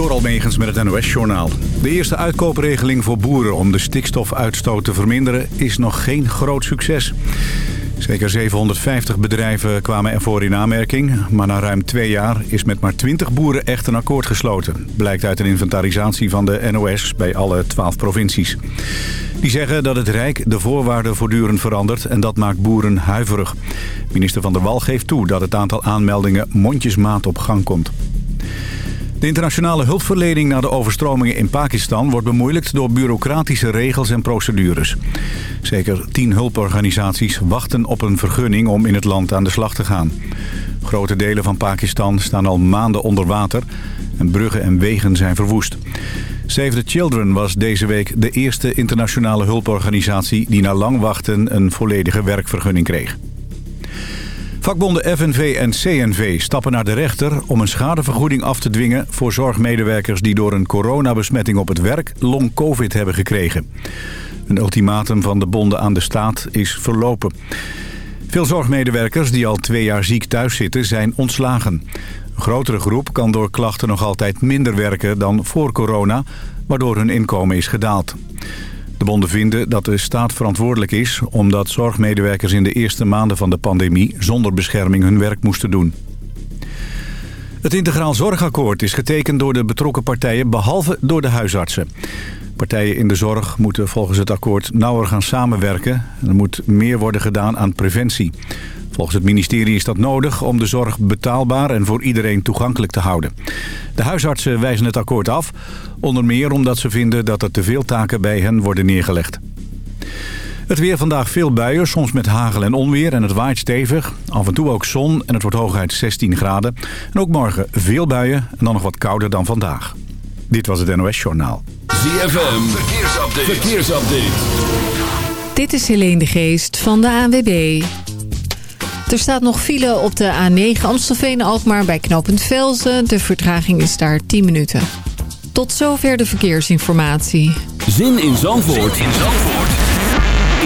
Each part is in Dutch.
Door Almegens met het NOS-journaal. De eerste uitkoopregeling voor boeren om de stikstofuitstoot te verminderen is nog geen groot succes. Zeker 750 bedrijven kwamen ervoor in aanmerking. Maar na ruim twee jaar is met maar 20 boeren echt een akkoord gesloten. Blijkt uit een inventarisatie van de NOS bij alle 12 provincies. Die zeggen dat het Rijk de voorwaarden voortdurend verandert en dat maakt boeren huiverig. Minister Van der Wal geeft toe dat het aantal aanmeldingen mondjesmaat op gang komt. De internationale hulpverlening na de overstromingen in Pakistan wordt bemoeilijkt door bureaucratische regels en procedures. Zeker tien hulporganisaties wachten op een vergunning om in het land aan de slag te gaan. Grote delen van Pakistan staan al maanden onder water en bruggen en wegen zijn verwoest. Save the Children was deze week de eerste internationale hulporganisatie die na lang wachten een volledige werkvergunning kreeg. Vakbonden FNV en CNV stappen naar de rechter om een schadevergoeding af te dwingen voor zorgmedewerkers die door een coronabesmetting op het werk long-covid hebben gekregen. Een ultimatum van de bonden aan de staat is verlopen. Veel zorgmedewerkers die al twee jaar ziek thuis zitten zijn ontslagen. Een grotere groep kan door klachten nog altijd minder werken dan voor corona, waardoor hun inkomen is gedaald. De bonden vinden dat de staat verantwoordelijk is... omdat zorgmedewerkers in de eerste maanden van de pandemie... zonder bescherming hun werk moesten doen. Het Integraal Zorgakkoord is getekend door de betrokken partijen... behalve door de huisartsen. Partijen in de zorg moeten volgens het akkoord nauwer gaan samenwerken. Er moet meer worden gedaan aan preventie. Volgens het ministerie is dat nodig om de zorg betaalbaar en voor iedereen toegankelijk te houden. De huisartsen wijzen het akkoord af, onder meer omdat ze vinden dat er te veel taken bij hen worden neergelegd. Het weer vandaag veel buien, soms met hagel en onweer en het waait stevig. Af en toe ook zon en het wordt hooguit 16 graden. En ook morgen veel buien en dan nog wat kouder dan vandaag. Dit was het NOS Journaal. ZFM, verkeersupdate. verkeersupdate. Dit is Helene de Geest van de ANWB. Er staat nog file op de A9 Amstelveen-Alkmaar bij knooppunt Velzen. De vertraging is daar 10 minuten. Tot zover de verkeersinformatie. Zin in Zandvoort, zin in Zandvoort.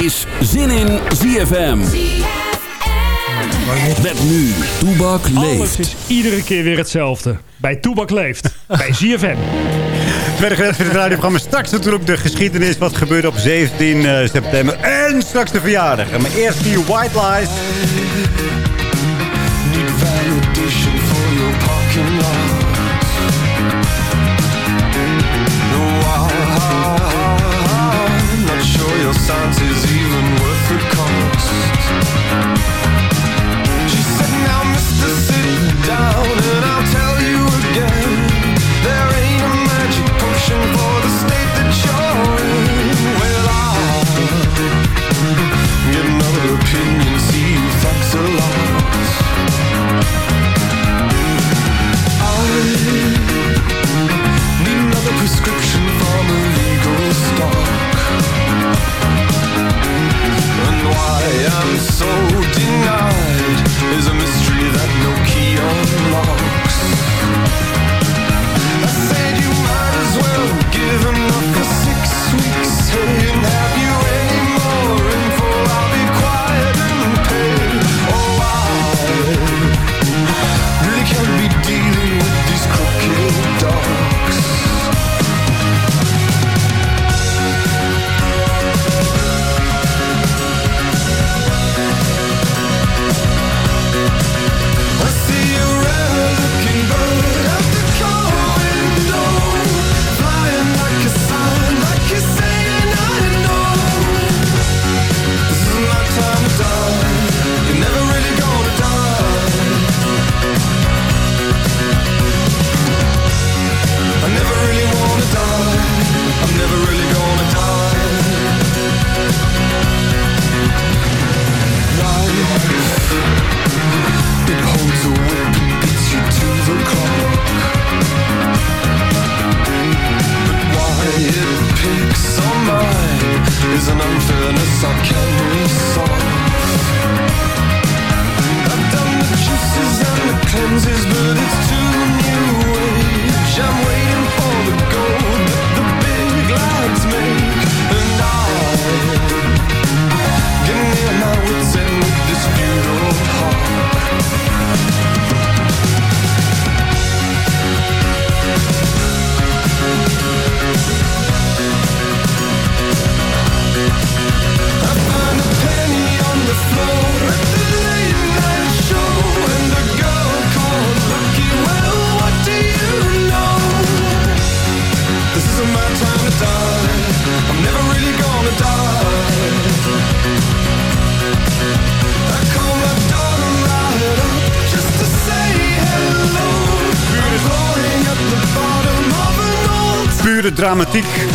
is Zin in ZFM. Met nu, Toebak leeft. Alles is iedere keer weer hetzelfde. Bij Toebak leeft. bij ZFM. Tweede gedeelte van het radioprogramma. Straks natuurlijk de geschiedenis. Wat gebeurde op 17 eh, september. En straks de verjaardag. Maar eerst die White Lies. Sure your science is even worth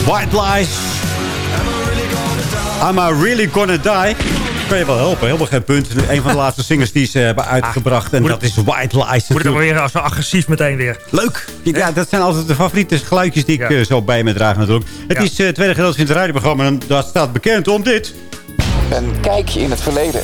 White Lies. I'm a really gonna die. Kan je wel helpen, helemaal geen punt. Een van de laatste singers die ze hebben uitgebracht. En dat is White Lies. Moet ik weer zo agressief meteen weer. Leuk. Ja, dat zijn altijd de favoriete geluidjes die ik Ja. eh, zo bij me draag natuurlijk. Het Ja. is het tweede gedeelte van het radioprogramma. En dat staat bekend om dit. Een kijkje in het verleden.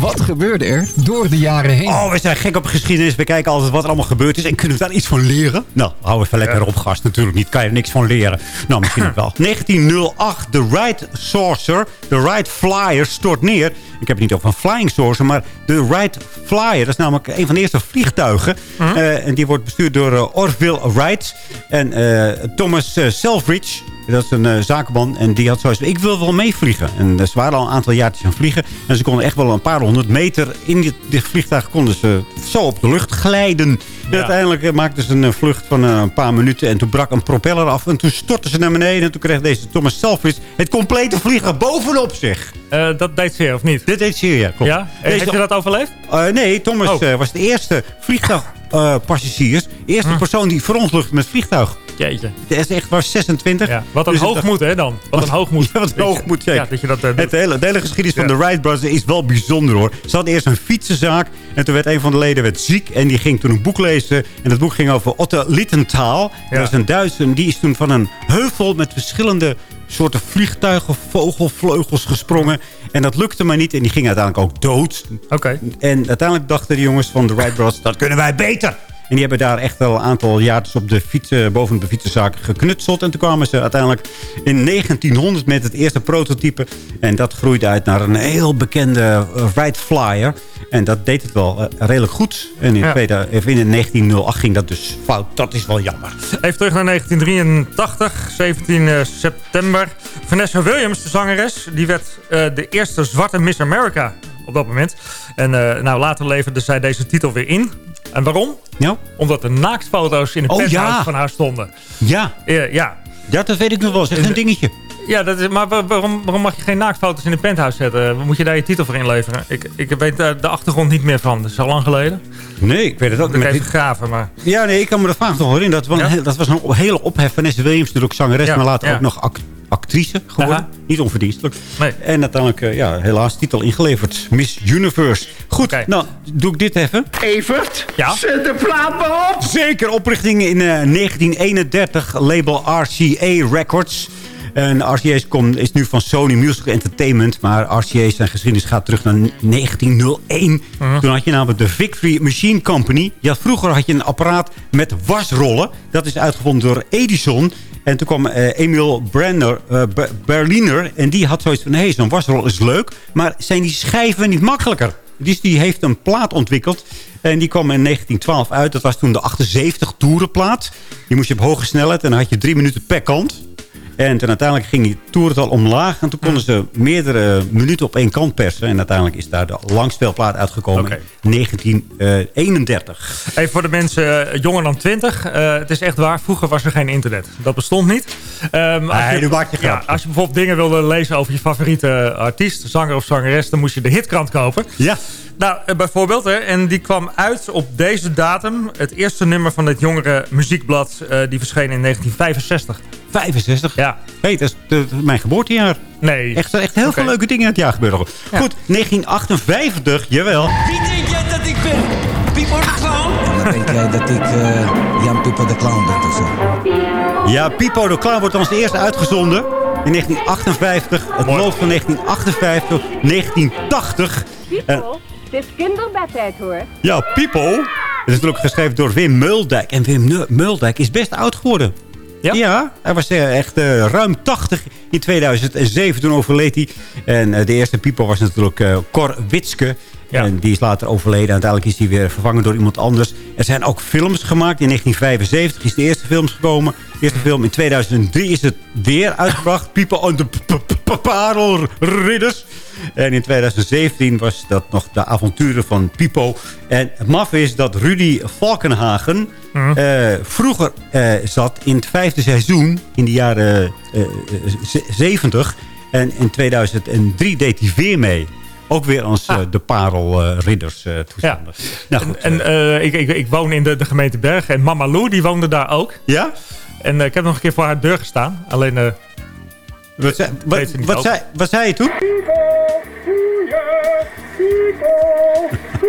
Wat gebeurde er door de jaren heen? Oh, we zijn gek op geschiedenis. We kijken altijd wat er allemaal gebeurd is. En kunnen we daar iets van leren? Nou, hou even lekker op, gast. Natuurlijk niet. Kan je er niks van leren. Nou, misschien ook wel. 1908. De Wright Saucer. De Wright Flyer stort neer. Ik heb het niet over een flying saucer. Maar de Wright Flyer. Dat is namelijk een van de eerste vliegtuigen. Eh, en die wordt bestuurd door eh, Orville Wright. En eh, Thomas Selfridge. Dat is een eh, zakenman. En die had zoiets ik wil wel meevliegen. En eh, ze waren al een aantal jaartjes aan vliegen. En ze konden echt wel een paar honderd meter in dit vliegtuig... konden ze zo op de lucht glijden. Ja. uiteindelijk eh, maakten ze een eh, vlucht van eh, een paar minuten. En toen brak een propeller af. En toen stortten ze naar beneden. En toen kreeg deze Thomas Selfridge het complete vliegen bovenop zich. Dat deed ze, of niet? Dit deed zeer, ja. Klopt. Ja? Deze- Heeft je dat overleefd? nee, Thomas Oh. was de eerste vliegtuigpassagiers. eerste persoon die verongelukte met het vliegtuig. Jeetje. Dat is echt was 26. Ja. Wat een Dus hoogmoed, hè, dan? Wat een hoogmoed. Ja, wat een hoogmoed, zeker. Ja, dat je dat. Het hele, de hele geschiedenis van de Wright Brothers is wel bijzonder hoor. Ze hadden eerst een fietsenzaak. En toen werd een van de leden werd ziek. En die ging toen een boek lezen. En dat boek ging over Otto Littentaal. Ja. Dat is een Duitser. En die is toen van een heuvel met verschillende soorten vliegtuigen, vogelvleugels gesprongen. En dat lukte maar niet. En die ging uiteindelijk ook dood. Oké. En uiteindelijk dachten de jongens van de Wright Brothers, dat kunnen wij beter. En die hebben daar echt wel een aantal jaartjes op de fiets, eh, boven de fietsenzaak geknutseld. En toen kwamen ze uiteindelijk in 1900 met het eerste prototype. En dat groeide uit naar een heel bekende eh, Wright Flyer. En dat deed het wel eh, redelijk goed. En in, Ja. in 1908 ging dat dus fout. Dat is wel jammer. Even terug naar 1983, 17 eh, september. Vanessa Williams, de zangeres, die werd eh, de eerste zwarte Miss America op dat moment. En eh, nou, later leverde zij deze titel weer in. En waarom? Ja? Omdat er naaktfoto's in de Oh, ja. van haar stonden. Ja. Ja. ja, dat weet ik nog wel. Dat is echt een dingetje. Ja, dat is, maar wa- waarom, waarom mag je geen naaktfoto's in de penthouse zetten? Moet je daar je titel voor inleveren? Ik, ik weet daar de achtergrond niet meer van. Dat is al lang geleden. Nee, ik weet het ook Dat heb ik gegraven, maar... Ja, nee, ik kan me de vraag nog herinneren. Dat, was een Ja? dat was een hele ophef. Vanessa Williams, natuurlijk zangeres, Ja, maar later ja. ook nog ac- actrice geworden. Aha. Niet onverdienstelijk. Nee. En uiteindelijk, eh, ja, helaas titel ingeleverd. Miss Universe. Goed, nou, doe ik dit even. Evert, Ja? zet de plaat maar op. Zeker, oprichting in eh, 1931. Label RCA Records. En RCA is, kom- is nu van Sony Music Entertainment. Maar RCA zijn geschiedenis gaat terug naar 1901. Toen had je namelijk de Victory Machine Company. Had, vroeger had je een apparaat met wasrollen. Dat is uitgevonden door Edison. En toen kwam eh, Emil Brenner, eh, Be- Berliner. En die had zoiets van, hé, zo'n wasrol is leuk. Maar zijn die schijven niet makkelijker? Dus die heeft een plaat ontwikkeld. En die kwam in 1912 uit. Dat was toen de 78 toerenplaat. Die moest je op hoge snelheid. En dan had je drie minuten per kant. En toen uiteindelijk ging die toerental omlaag. En toen konden ze meerdere minuten op één kant persen. En uiteindelijk is daar de langspeelplaat uitgekomen. Oké. in 1931. Even voor de mensen eh, jonger dan 20. Eh, het is echt waar, vroeger was er geen internet. Dat bestond niet. Ehm, als Nee, je ja, als je bijvoorbeeld dingen wilde lezen over je favoriete artiest, zanger of zangeres, dan moest je de hitkrant kopen. Ja. Nou, eh, bijvoorbeeld, hè, en die kwam uit op deze datum. Het eerste nummer van het jongere muziekblad, die verscheen in 1965. 65. Ja, Hey, dat is de- mijn geboortejaar. nee. Echt, echt heel veel leuke dingen in het jaar gebeuren. Ja. Goed, 1958, jawel. Wie denk jij dat ik ben? Pipo de Clown? Dan denk jij dat ik eh, Jan Pippo de Clown ben of zo? Ja, Pipo de Clown wordt als eerste uitgezonden. In 1958. Het Mooi. loopt van 1958 tot 1980. Eh, Pipo, het is kinderbedtijd hoor. ja, Pipo. Het is natuurlijk geschreven door Wim Muldijk. En Wim Muldijk is best oud geworden. Ja? hij was eh, echt eh, ruim 80 in 2007. Toen overleed hij. En eh, de eerste Pipo was natuurlijk eh, Cor Witske. Ja. En die is later overleden. Uiteindelijk is hij weer vervangen door iemand anders. Er zijn ook films gemaakt. In 1975 is de eerste film gekomen. De eerste film in 2003 is het weer uitgebracht. Pipo en de Parelridders. En in 2017 was dat nog de avonturen van Pipo. En het maf is dat Rudy Valkenhagen eh, vroeger eh, zat in het vijfde seizoen in de jaren eh, eh, ze- 70. En in 2003 deed hij weer mee. Ook weer als eh, de Parelridders eh toestanden. Nou goed, En ik, ik, ik woon in de, de gemeente Bergen en Mama Lou, die woonde daar ook. ja? En ik heb nog een keer voor haar deur gestaan. Alleen, eh, Wat, zei- wat, wat, zei, wat zei je toen?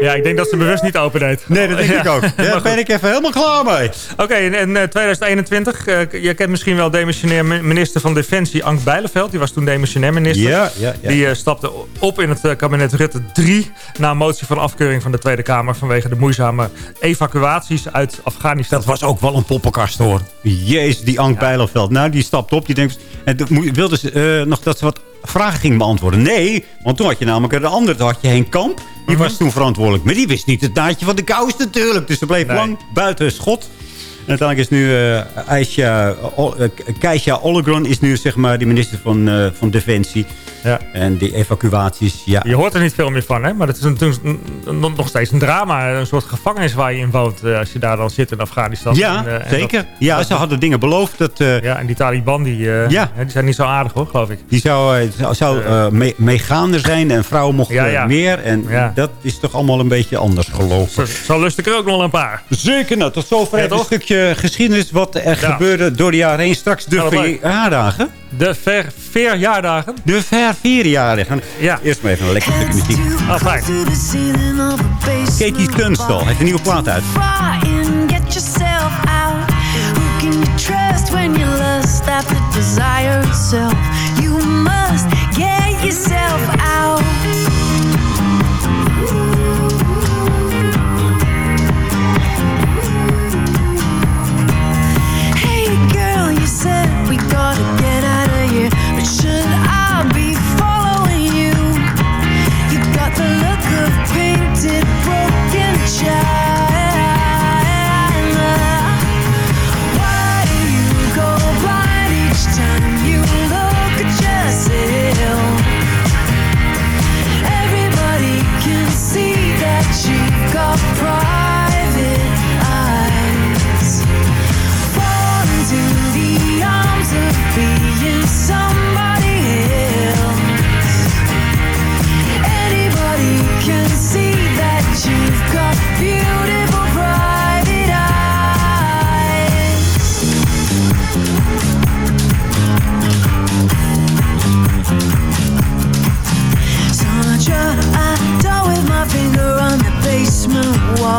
Ja, ik denk dat ze bewust niet open deed. Nee, dat denk Ja. ik ook. Daar ben ik even helemaal klaar mee. Oké, in, in, eh, 2021, eh, je kent misschien wel demissionair mi- minister van Defensie Ank Bijleveld. Die was toen demissionair minister. Ja, ja, ja. Die eh, stapte op in het eh, kabinet Rutte 3... na een motie van afkeuring van de Tweede Kamer... vanwege de moeizame evacuaties uit Afghanistan. Dat was ook wel een poppenkast hoor. Jezus, die Ank Bijleveld. Nou, die stapt op. Die denkt, en wilde ze eh, nog dat ze wat vragen ging beantwoorden. Nee, want toen had je namelijk een ander. Toen had je Henk Kamp. Die was toen verantwoordelijk. Maar die wist niet het naadje van de kous natuurlijk. Dus ze bleef Nee. lang buiten schot. En uiteindelijk is nu eh Aisha, eh, Keisha is nu zeg maar de minister van, eh, van Defensie. Ja. En die evacuaties, ja. Je hoort er niet veel meer van, hè? Maar het is natuurlijk nog steeds een drama. Een soort gevangenis waar je in woont. als je daar dan zit in Afghanistan. Ja, En, en zeker. dat- ja, dat- ze hadden dingen beloofd. Dat, Ja, en die Taliban, die, Ja. die zijn niet zo aardig, hoor, geloof ik. Die zou, zou, zou mee- meegaander zijn en vrouwen mochten Ja, ja. meer. En dat is toch allemaal een beetje anders gelopen. Zo, zo lust ik er ook nog een paar. Zeker, nou, tot zover toch? Stukje geschiedenis wat er Ja. gebeurde door de jaren heen. Straks de verjaardagen. De ver, verjaardagen. De verjaardagen. Ja. Eerst maar even een lekker stukje muziek. Ah, fijn. Katie Tunstall heeft een nieuwe plaat uit. Desire itself? You must get yourself out.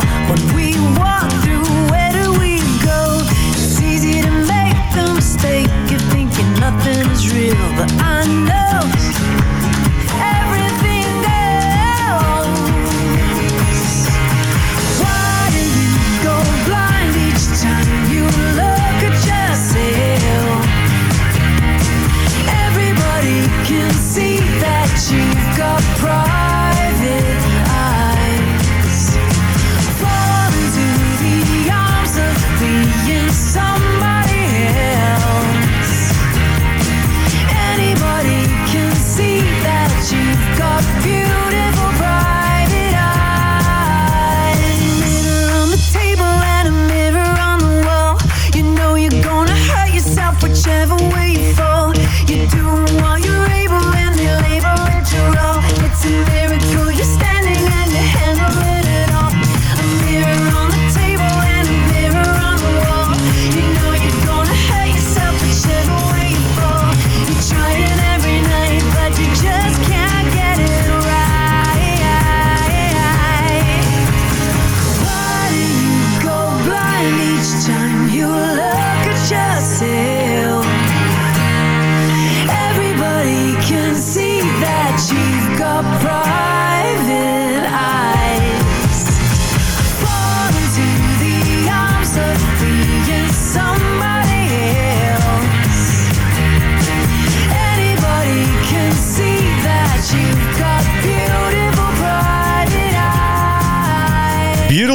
But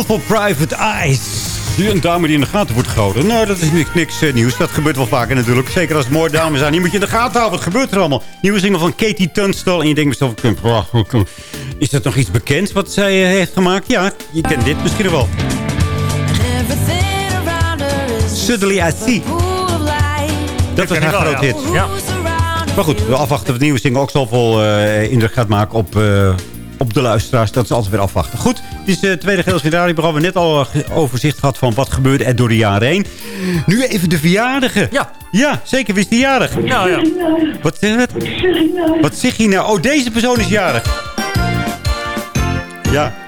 Beautiful Private Eyes. Nu een dame die in de gaten wordt gehouden. Nou, dat is niks, niks eh, nieuws. Dat gebeurt wel vaker natuurlijk. Zeker als het mooie dames zijn. Die moet je in de gaten houden. Wat gebeurt er allemaal? Nieuwe single van Katie Tunstall. En je denkt mezelf... "Wow, Is dat nog iets bekends wat zij eh, heeft gemaakt? Ja, je kent dit misschien wel. Suddenly I See. Dat was wel, groot hit. Ja. Maar goed, we afwachten of de nieuwe single ook zoveel eh indruk gaat maken op, eh, op de luisteraars. Dat is altijd weer afwachten. Goed, het is het tweede geel We hebben net al een overzicht gehad van wat gebeurde er door de jaren heen. Nu even de verjaardagen. Ja. Ja, zeker. Wie is de jarig? Nou ja. Wat, zeg wat, wat zeg je nou? Oh, deze persoon is jarig. Ja.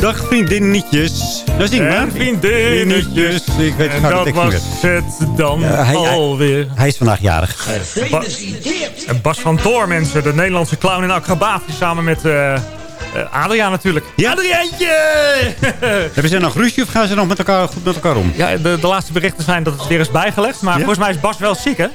Dag vriendinnetjes. Nou, zing maar. En vriendinnetjes. Ik weet En het dat was het dan Ja, hij- hij- alweer. Hij is vandaag jarig. Ba- en Bas van Toor, mensen. De Nederlandse clown in acrobaat. Samen met eh eh, Adriaan natuurlijk. Ja? Adriaantje! Hebben ze nog ruzie of gaan ze nog met elkaar, goed met elkaar om? ja, de, de laatste berichten zijn dat het weer is bijgelegd. Maar Ja? volgens mij is Bas wel ziek, hè?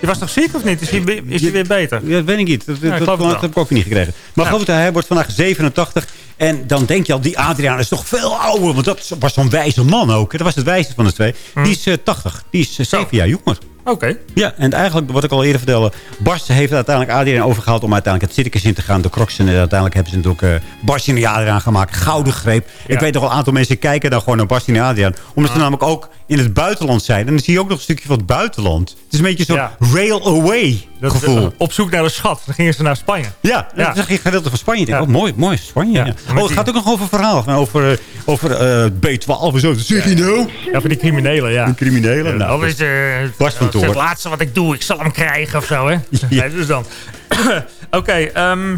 Je was toch ziek of niet? Is hij, weer- is hij weer beter? Ja, dat weet ik niet. Dat, Ja, dat, heb ik ook niet gekregen. Maar Ja. goed, hij wordt vandaag 87. En dan denk je al, die Adriaan is toch veel ouder. Want dat was zo'n wijze man ook. Dat was het wijze van de twee. Die is eh, 80. Die is 7 jaar jonger. Oké. Ja, en eigenlijk, wat ik al eerder vertelde... Bas heeft uiteindelijk Adriaan overgehaald om uiteindelijk het circus in te gaan. De Crocs. En uiteindelijk hebben ze natuurlijk uh, Bas en Adriaan gemaakt. Gouden greep. Ja. Ik weet nog wel een aantal mensen kijken dan gewoon naar Bas en Adriaan. Omdat ze namelijk ook in het buitenland zijn. En dan zie je ook nog een stukje van het buitenland. Het is een beetje zo'n Ja. rail away Dat, gevoel. eh, op zoek naar de schat. Dan gingen ze naar Spanje. Ja, Ja. dan zag je een gedeelte van Spanje. Ik denk, Ja. oh, mooi, mooi, Spanje. Ja. Oh, het die- gaat ook nog over verhaal. Over, eh, over eh, B12 en zo. Zeg je nou? Ja, voor die criminelen, ja. Een criminelen. Nou, dat is van dat het laatste wat ik doe. Ik zal hem krijgen of zo, hè? Ja. Dus dan. Oké, ehm,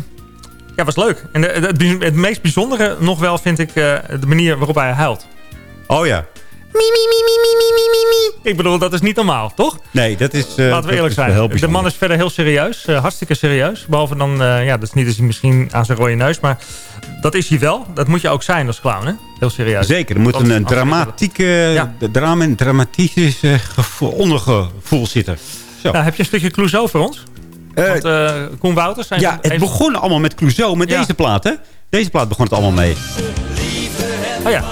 ja, was leuk. En de- het, meest bijzondere nog wel vind ik de manier waarop hij huilt. Oh ja. Ik bedoel, dat is niet normaal, toch? Nee, dat is... eh, Laten we eerlijk zijn. De man is verder heel serieus. eh, hartstikke serieus. Behalve dan, eh, ja, dat is niet eens misschien aan zijn rode neus. Maar dat is hij wel. Dat moet je ook zijn als clown, hè? Heel serieus. Zeker, er moet een, een dramatieke, Ja. de drama, een dramatisch gevoel, ondergevoel zitten. Zo. Nou, heb je een stukje Clouseau voor ons? Want Koen Wouters... zijn- ja, het begon allemaal met Clouseau, met Ja. deze plaat, hè? Deze plaat begon het allemaal mee. Oh ja.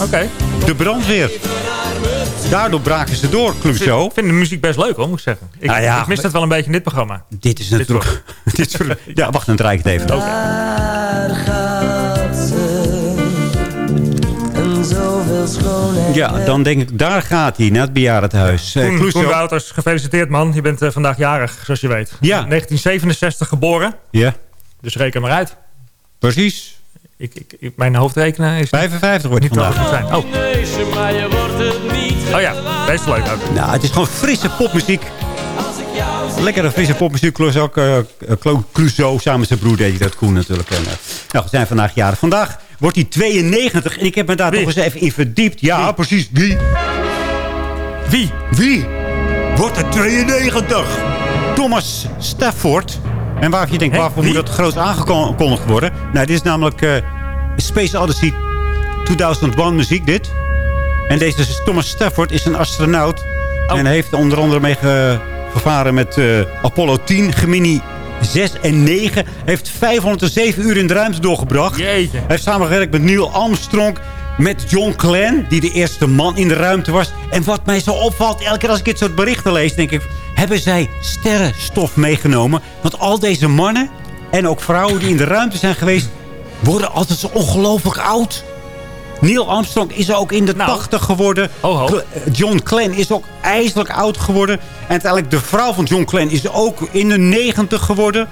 Oké. De brandweer. Daardoor braken ze door, Clouseau. Ik vind de muziek best leuk hoor, moet ik zeggen. Ik, Nou ja, ik mis het wel een beetje in dit programma. Dit is natuurlijk... dit soort, ja, wacht, dan draai ik het even. Daar gaat ze. En zoveel schoonheid. Ja, dan denk ik, daar gaat hij, naar het bejaardentehuis. Eh, Koen, Clouseau. Koen Wouters, gefeliciteerd man. Je bent eh, vandaag jarig, zoals je weet. Ja. 1967 geboren, Ja, dus reken maar uit. precies. Ik, ik, ik- mijn hoofdrekenen is 55 wordt hij niet vandaag. zijn. Oh. oh ja, best leuk ook. Nou, het is gewoon frisse popmuziek. Lekkere frisse popmuziek. Clouseau, ook, eh, Clo- Clouseau samen met zijn broer deed hij dat. Koen natuurlijk. En, eh, nou, we zijn vandaag jarig. Vandaag wordt hij 92. En ik heb me daar Wie? toch eens even in verdiept. Ja, Wie? precies. Wie? Wie? Wie? Wordt er 92? Thomas Stafford. En waarvan je denkt, waarvoor Wie? moet dat groot aangekondigd worden? Nou, dit is namelijk eh, Space Odyssey 2001 muziek, dit. En deze Thomas Stafford is een astronaut. Oh. En heeft onder andere mee ge- gevaren met eh, Apollo 10, Gemini 6 en 9. Heeft 507 uur in de ruimte doorgebracht. Jeetje. Hij heeft samengewerkt met Neil Armstrong. Met John Glenn, die de eerste man in de ruimte was. En wat mij zo opvalt, elke keer als ik dit soort berichten lees... denk ik, hebben zij sterrenstof meegenomen? Want al deze mannen en ook vrouwen die in de ruimte zijn geweest... worden altijd zo ongelooflijk oud. Neil Armstrong is ook in de Nou. 80 geworden. Ho, ho. Cl- John Glenn is ook ijselijk oud geworden. En uiteindelijk de vrouw van John Glenn is ook in de 90 geworden.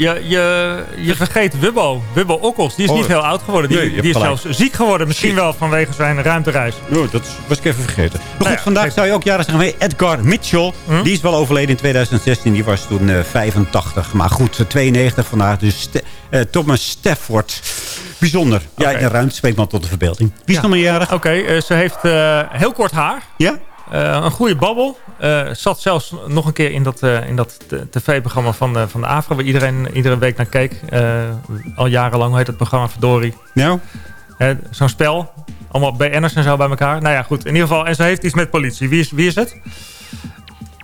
Je, je, je vergeet Wubbo. Wubbo Okkels. Die is Oh. niet heel oud geworden. Die, Nee, die is gelijk. zelfs ziek geworden. Misschien wel vanwege zijn ruimtereis. Oh, dat was ik even vergeten. Maar goed, Nou ja, vandaag zou je ook jaren zeggen... Edgar Mitchell, Hm? die is wel overleden in 2016. Die was toen eh, 85. Maar goed, eh, 92 vandaag. Dus eh, Thomas Stafford. Bijzonder. Ja, in de ruimte spreekt man tot de verbeelding. Wie is Ja. nog maar jarig? Oké, eh, ze heeft eh, heel kort haar. Ja? Eh, een goede babbel. Eh, zat zelfs nog een keer in dat, eh, in dat tv-programma van de, van de AVRO... waar iedereen iedere week naar keek. Al jarenlang hoe heet het programma, verdorie. Nou? Zo'n spel. Allemaal BN'ers en zo bij elkaar. Nou ja, goed. In ieder geval, en ze heeft iets met politie. Wie is, wie is het?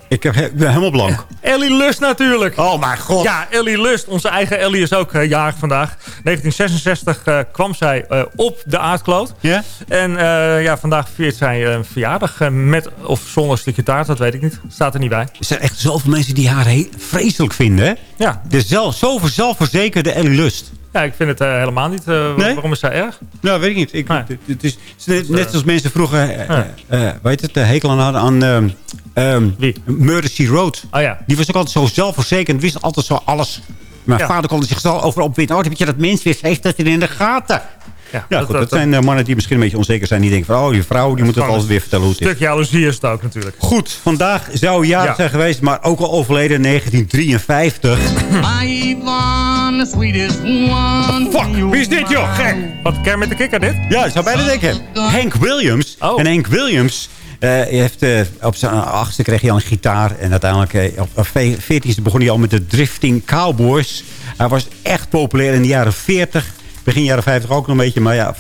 Ik, heb, ik ben helemaal blank. Ellie Lust natuurlijk. Oh mijn god. Ja, Ellie Lust. Onze eigen Ellie is ook eh, jarig vandaag. 1966 eh, kwam zij eh, op de aardkloot. Ja? En ja, vandaag viert zij een verjaardag. met of zonder een stukje taart, dat weet ik niet. Staat er niet bij. Er zijn echt zoveel mensen die haar vreselijk vinden, hè? Ja, De zelf, zoveel zelfverzekerde Ellie Lust. Ja ik vind het eh, helemaal niet. eh, Nee? Waarom is zij erg? Nou, weet ik niet. Ik, Nee. het, is, het is net, net zoals mensen vroeger, eh, eh, eh, weet het, de hekel aan hadden aan ehm Wie? Murder She Road. Oh ja. Die was ook altijd zo zelfverzekerd. Wist altijd zo alles Mijn Ja. vader kon er zich zo over opwinden. Oh, heb je dat mens weer? Heeft dat in de gaten? Ja, Ja, goed, dat, zijn eh, mannen die misschien een beetje onzeker zijn. Die denken van, oh, die vrouw die moet het altijd weer vertellen hoe het is. stuk jaloezie is het ook natuurlijk. Goed, vandaag zou jarig Ja. zijn geweest, maar ook al overleden in 1953. Fuck, wie is dit joh? Gek! Wat ken met de kikker dit? Ja, dat zou bijna denken. Hank Williams. Oh. En Hank Williams eh, heeft, eh, op zijn achtste kreeg hij al een gitaar. En uiteindelijk eh, op op ve- 14e begon hij al met de Drifting Cowboys. Hij was echt populair in de jaren 40. Begin jaren 50 ook nog een beetje. Maar ja,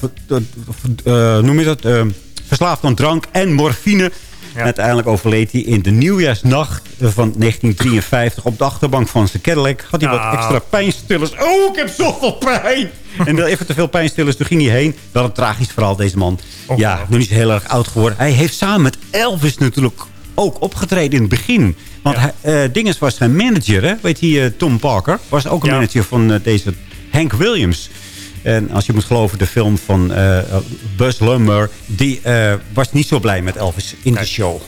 eh, noem je dat? Eh, verslaafd aan drank en morfine. Uiteindelijk overleed hij in de nieuwjaarsnacht van 1953 op de achterbank van zijn Cadillac. Had hij wat Nou. extra pijnstillers. Oh, ik heb zoveel pijn! En even te veel pijnstillers, toen ging hij heen. Wel een tragisch verhaal, deze man. Ja, nog niet heel erg oud geworden. Hij heeft samen met Elvis natuurlijk ook opgetreden in het begin. Want hij, eh, Dinges was zijn manager, hè? Weet eh, Tom Parker was ook een Ja. manager van deze Hank Williams. En als je moet geloven, de film van eh, Buzz Lumber... die eh, was niet zo blij met Elvis in de show.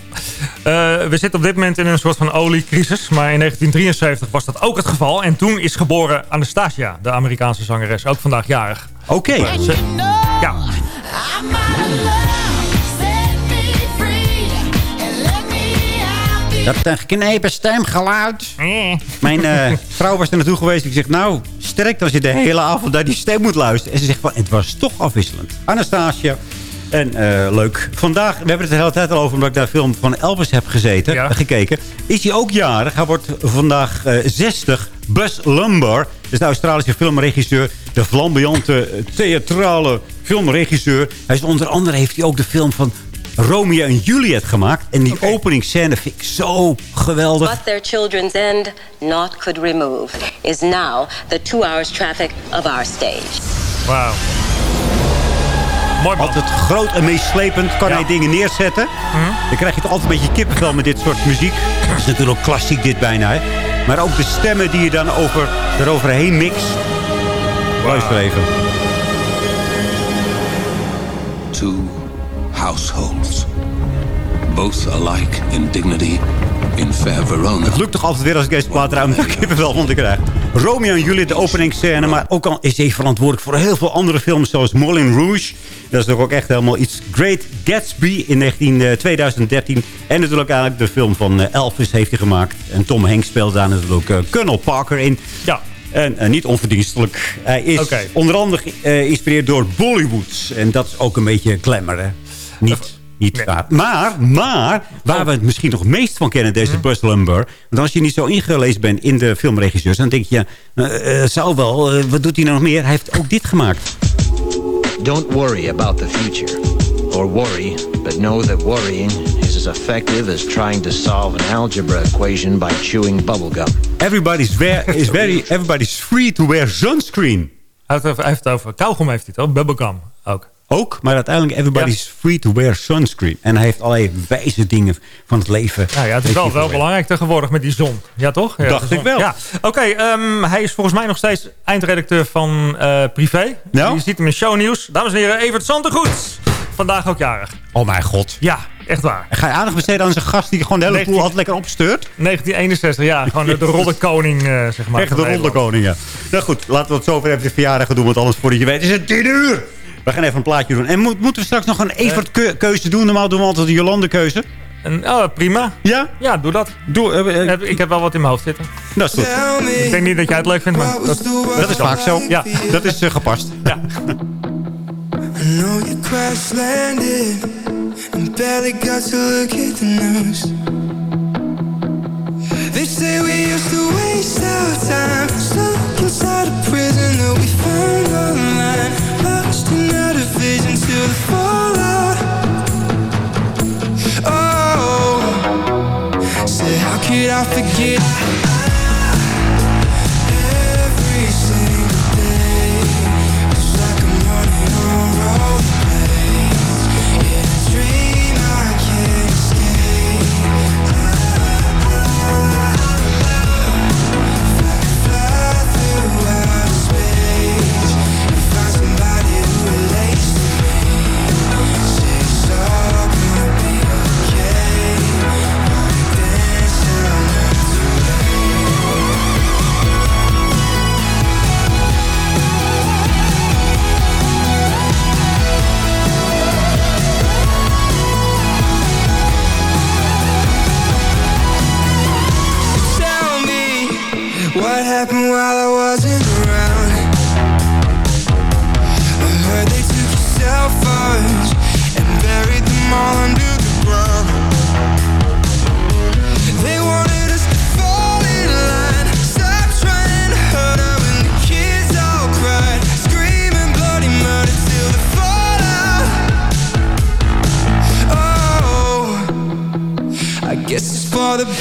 Eh, we zitten op dit moment in een soort van oliecrisis. Maar in 1973 was dat ook het geval. En toen is geboren Anastasia, de Amerikaanse zangeres. Ook vandaag jarig. Oké. Ja. Dat een geknepen stemgeluid. Mijn eh, vrouw was er naartoe geweest. Ik zeg, nou, sterk als je de hele avond naar die stem moet luisteren. En ze zegt van, het was toch afwisselend. Anastasia. En eh, leuk. Vandaag, we hebben het de hele tijd al over... omdat ik naar de film van Elvis heb gezeten, Ja. eh, gekeken. Is hij ook jarig. Hij wordt vandaag eh 60. Buzz Lumber. Dat is de Australische filmregisseur. De flamboyante, eh, theatrale filmregisseur. Hij is onder andere heeft hij ook de film van... Romeo en Juliet gemaakt. En die openingsscène vind ik zo geweldig. What their children's end not could remove is now the two hours traffic of our stage. Wauw. Mooi man. Altijd groot en meeslepend kan Ja. hij dingen neerzetten. Dan krijg je toch altijd een beetje kippenvel met dit soort muziek. Dat is natuurlijk klassiek dit bijna. Hè? Maar ook de stemmen die je dan over, eroverheen mixt. Luister even. Two households. Both alike in dignity in fair Verona. Het lukt toch altijd weer als ik deze plaat ruim kippenvel rond te krijgen. Romeo en Juliet, de openingsscène. Maar ook al is hij verantwoordelijk voor heel veel andere films. Zoals Moulin Rouge. Dat is toch ook echt helemaal iets. Great Gatsby in 19, eh, 2013. En natuurlijk eigenlijk de film van eh, Elvis heeft hij gemaakt. En Tom Hanks speelt daar natuurlijk eh, Colonel Parker in. Ja. En eh, niet onverdienstelijk. Hij is onder andere eh, geïnspireerd door Bollywood. En dat is ook een beetje glamour, hè? Niet... Niet waar. Maar, maar, waar we het misschien nog meest van kennen, deze Buzz Lumber. Want als je niet zo ingelezen bent in de filmregisseurs, dan denk je, eh, eh, zou wel, eh, wat doet hij nou nog meer? Hij heeft ook dit gemaakt. Don't worry about the future. Or worry, but know that worrying is as effective as trying to solve an algebra equation by chewing bubblegum. Everybody's, is very, everybody's free to wear sunscreen. Hij heeft, het over, hij heeft het over kauwgom heeft hij ook. Bubblegum ook. Ook, maar uiteindelijk everybody's free to wear sunscreen. En hij heeft allerlei wijze dingen van het leven. Nou ja, het is wel, wel voor- belangrijk tegenwoordig met die zon. Ja, toch? Ja, Dacht ik wel. Ja. Oké, ehm, hij is volgens mij nog steeds eindredacteur van eh, Privé. Je ziet hem in shownieuws. Dames en heren, Evert Santegoed. Vandaag ook jarig. Oh mijn god. Ja, echt waar. Ga je aandacht besteden aan zijn gast die gewoon de hele 19 boel altijd lekker opsteurt? 1961, ja. Gewoon de, de roddelkoning, eh, zeg maar. Echt de ronde ja. Nou goed, laten we het zover even de verjaardag doen. Want anders voordat je weet is het 10 uur. We gaan even een plaatje doen. En mo- moeten we straks nog een Evert-keuze doen? Normaal doen we altijd een Jolande-keuze. En, oh, prima. Ja? Ja, doe dat. Doe, eh, Heb- ik heb wel wat in mijn hoofd zitten. dat is goed. Ik denk niet dat jij het leuk vindt, maar dat, Dat is vaak zo. Ja. Dat is eh, gepast. Ja. I know you crash landed and barely got to look at the news. They say we used to waste our time stuck inside a prison that we found online, in our division till the fallout. Oh, say how could I forget?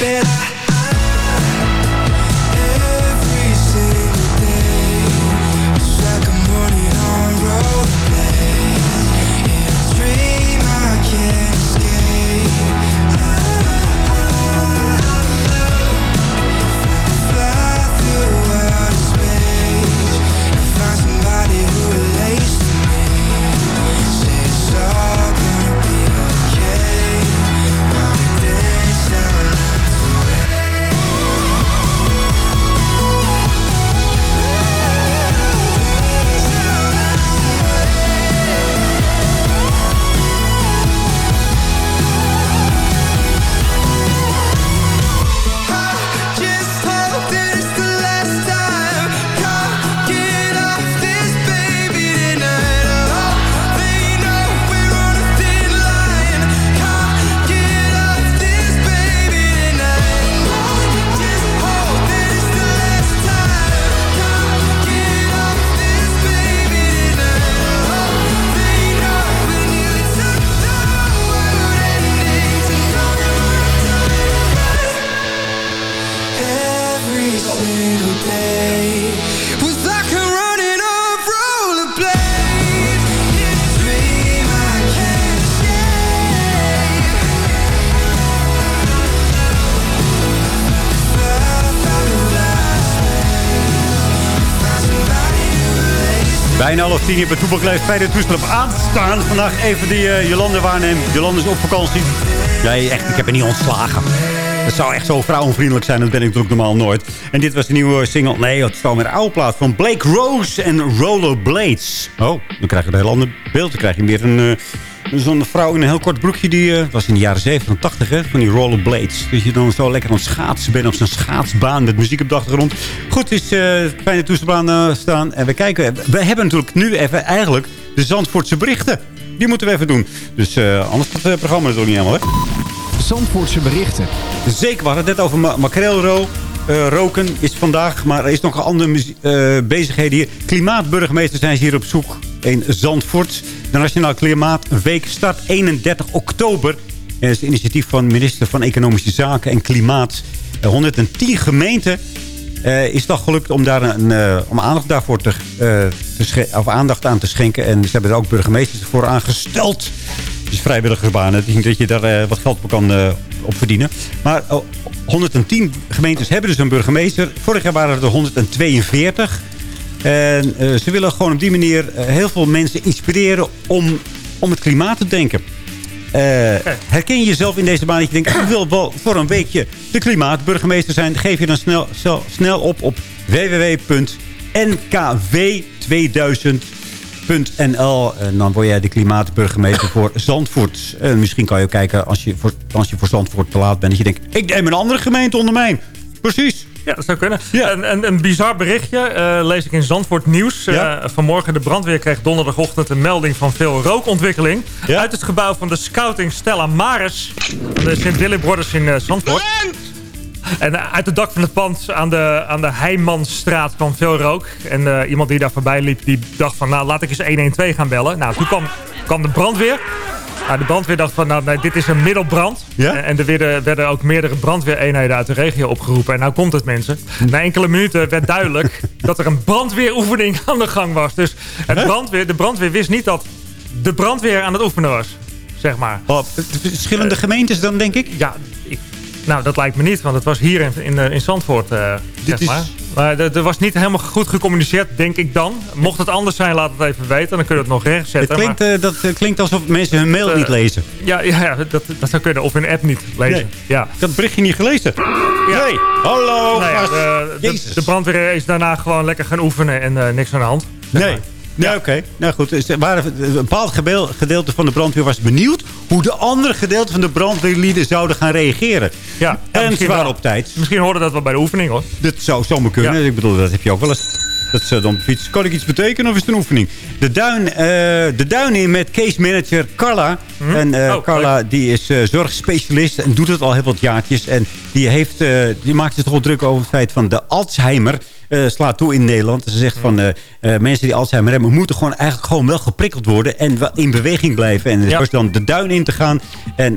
Better. 10 op het bij de toestel aanstaan. Vandaag even die uh, Jolande waarnemen. Jolande is op vakantie. Nee, echt, ik heb er niet ontslagen. Het zou echt zo vrouwenvriendelijk zijn, dat ben ik natuurlijk normaal nooit. En dit was de nieuwe single, nee, het is wel weer oude plaat van Blake Rose en Rollerblades. Oh, dan krijg je een heel ander beeld. Dan krijg je meer een, eh, Zo'n vrouw in een heel kort broekje, die eh, was in de jaren 87, hè, van die rollerblades. Dat je dan zo lekker aan het schaatsen bent op zo'n schaatsbaan met muziek op de achtergrond. Goed, het is eh fijne toestelbaan eh, staan. En we kijken, we hebben natuurlijk nu even eigenlijk de Zandvoortse berichten. Die moeten we even doen. Dus anders gaat het programma zo niet helemaal, hè? Zandvoortse berichten. Zeker, we hadden het net over ma makrelro. Eh, roken is vandaag, maar er is nog een andere eh, bezigheden hier. Klimaatburgemeesters zijn ze hier op zoek in Zandvoort. De Nationaal Klimaatweek start 31 oktober. Dat is initiatief van minister van Economische Zaken en Klimaat. Eh, 110 gemeenten eh, is het gelukt om, daar een, eh, om aandacht, daarvoor te, eh, te of aandacht aan te schenken. En ze hebben er ook burgemeesters voor aangesteld. Dus vrijwilligersbanen. Denk dat je daar eh, wat geld op kan eh, op verdienen. Maar oh, 110 gemeentes hebben dus een burgemeester. Vorig jaar waren het er 142. En eh, ze willen gewoon op die manier eh, heel veel mensen inspireren om, om het klimaat te denken. Eh, herken je jezelf in deze baan dat je denkt... ik wil wel voor een weekje de klimaatburgemeester zijn. Geef je dan snel, snel, snel op op www.nkw2000.nl. En dan word jij de klimaatburgemeester voor Zandvoort. En misschien kan je ook kijken als je, voor, als je voor Zandvoort te laat bent... dat je denkt, ik neem een andere gemeente onder mij. Precies. Ja, dat zou kunnen. Een, een, een bizar berichtje eh, lees ik in Zandvoort Nieuws. Eh, vanmorgen de brandweer kreeg donderdagochtend een melding van veel rookontwikkeling. Uit het gebouw van de scouting Stella Maris. van De Sint Willibroeders in eh, Zandvoort. En eh, uit het dak van het pand aan de, aan de Heijmansstraat kwam veel rook. En eh, iemand die daar voorbij liep, die dacht van... nou, laat ik eens 112 gaan bellen. Nou, toen kwam, kwam de brandweer. Nou, de brandweer dacht van, nou, nee, dit is een middelbrand. Ja? En, er werden, werden ook meerdere brandweereenheden uit de regio opgeroepen. En nou komt het, mensen. Na enkele minuten werd duidelijk dat er een brandweeroefening aan de gang was. Dus het brandweer, de brandweer wist niet dat de brandweer aan het oefenen was. Zeg maar. Verschillende gemeentes dan, denk ik? Ja, ik, nou, dat lijkt me niet, want het was hier in, in, eh, in Zandvoort, eh, zeg is- maar. Maar er was niet helemaal goed gecommuniceerd, denk ik dan. Mocht het anders zijn, laat het even weten. Dan kunnen we het nog Het rechtzetten. klinkt, maar- eh, dat klinkt alsof mensen hun mail niet lezen. ja, ja, ja dat, dat zou kunnen. Of in een app niet lezen. Nee. Ja. Ik had het berichtje niet gelezen. Ja. Nee. Hallo, Nou ja, de, de, brandweer is daarna gewoon lekker gaan oefenen en niks aan de hand. Nee. Nee, oké. Nou goed, waren, een bepaald gedeelte van de brandweer was benieuwd... hoe de andere gedeelte van de brandweerlieden zouden gaan reageren. Ja, en ze waren op tijd. Misschien hoorde dat wel bij de oefening hoor. Dat zou zomaar kunnen. Ja. Ik bedoel, dat heb je ook wel eens. Dat ze dan fiets. Kan ik iets betekenen of is het een oefening? De duin, eh, de duin in met case manager Carla. En eh, Oh, Carla die is eh, zorgspecialist en doet het al heel wat jaartjes. En die, heeft, die maakt zich toch wel druk over het feit van de Alzheimer. Eh, slaat toe in Nederland. Ze zegt van eh, eh, mensen die Alzheimer hebben... moeten gewoon eigenlijk gewoon wel geprikkeld worden... en wel in beweging blijven. En Ja. dus dan de duin in te gaan... en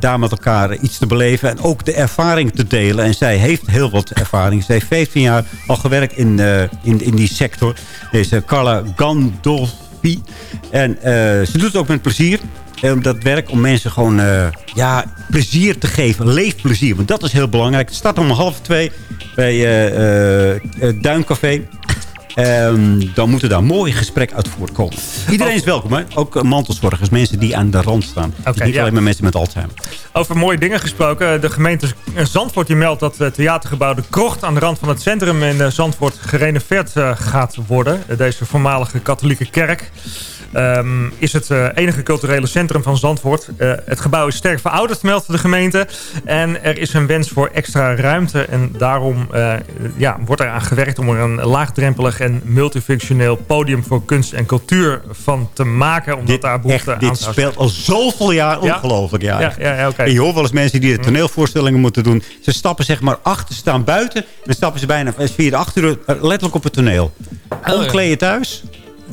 daar met elkaar iets te beleven... en ook de ervaring te delen. En zij heeft heel wat ervaring. Ze heeft 15 jaar al gewerkt in, in, in die sector. Deze Carla Gandolfi. En ze doet het ook met plezier. En om dat werk om mensen gewoon eh, ja, plezier te geven. Leefplezier. Want dat is heel belangrijk. Het start om half twee bij eh, eh, eh, Duincafé. Ehm, dan moeten daar mooie gesprekken uit voortkomen. Iedereen is welkom, hè? Ook mantelzorgers, mensen die aan de rand staan. Dus niet ja. alleen maar mensen met Alzheimer. Over mooie dingen gesproken. De gemeente Zandvoort die meldt dat het theatergebouw De Krocht... aan de rand van het centrum in Zandvoort gerenoveerd gaat worden. Deze voormalige katholieke kerk. Ehm, is het eh, enige culturele centrum van Zandvoort. Eh, het gebouw is sterk verouderd, meldt de gemeente. En er is een wens voor extra ruimte. En daarom eh, ja, wordt er aan gewerkt om er een laagdrempelig en multifunctioneel podium voor kunst en cultuur van te maken. Omdat daar behoefte Echt, aan dit speelt al zoveel jaar Ja? ongelooflijk. Ja, Ja, ja. En je hoort wel eens mensen die de toneelvoorstellingen moeten doen. Ze stappen zeg maar achter, staan buiten. En dan stappen ze bijna via de achterdeur letterlijk op het toneel. Omkleden thuis.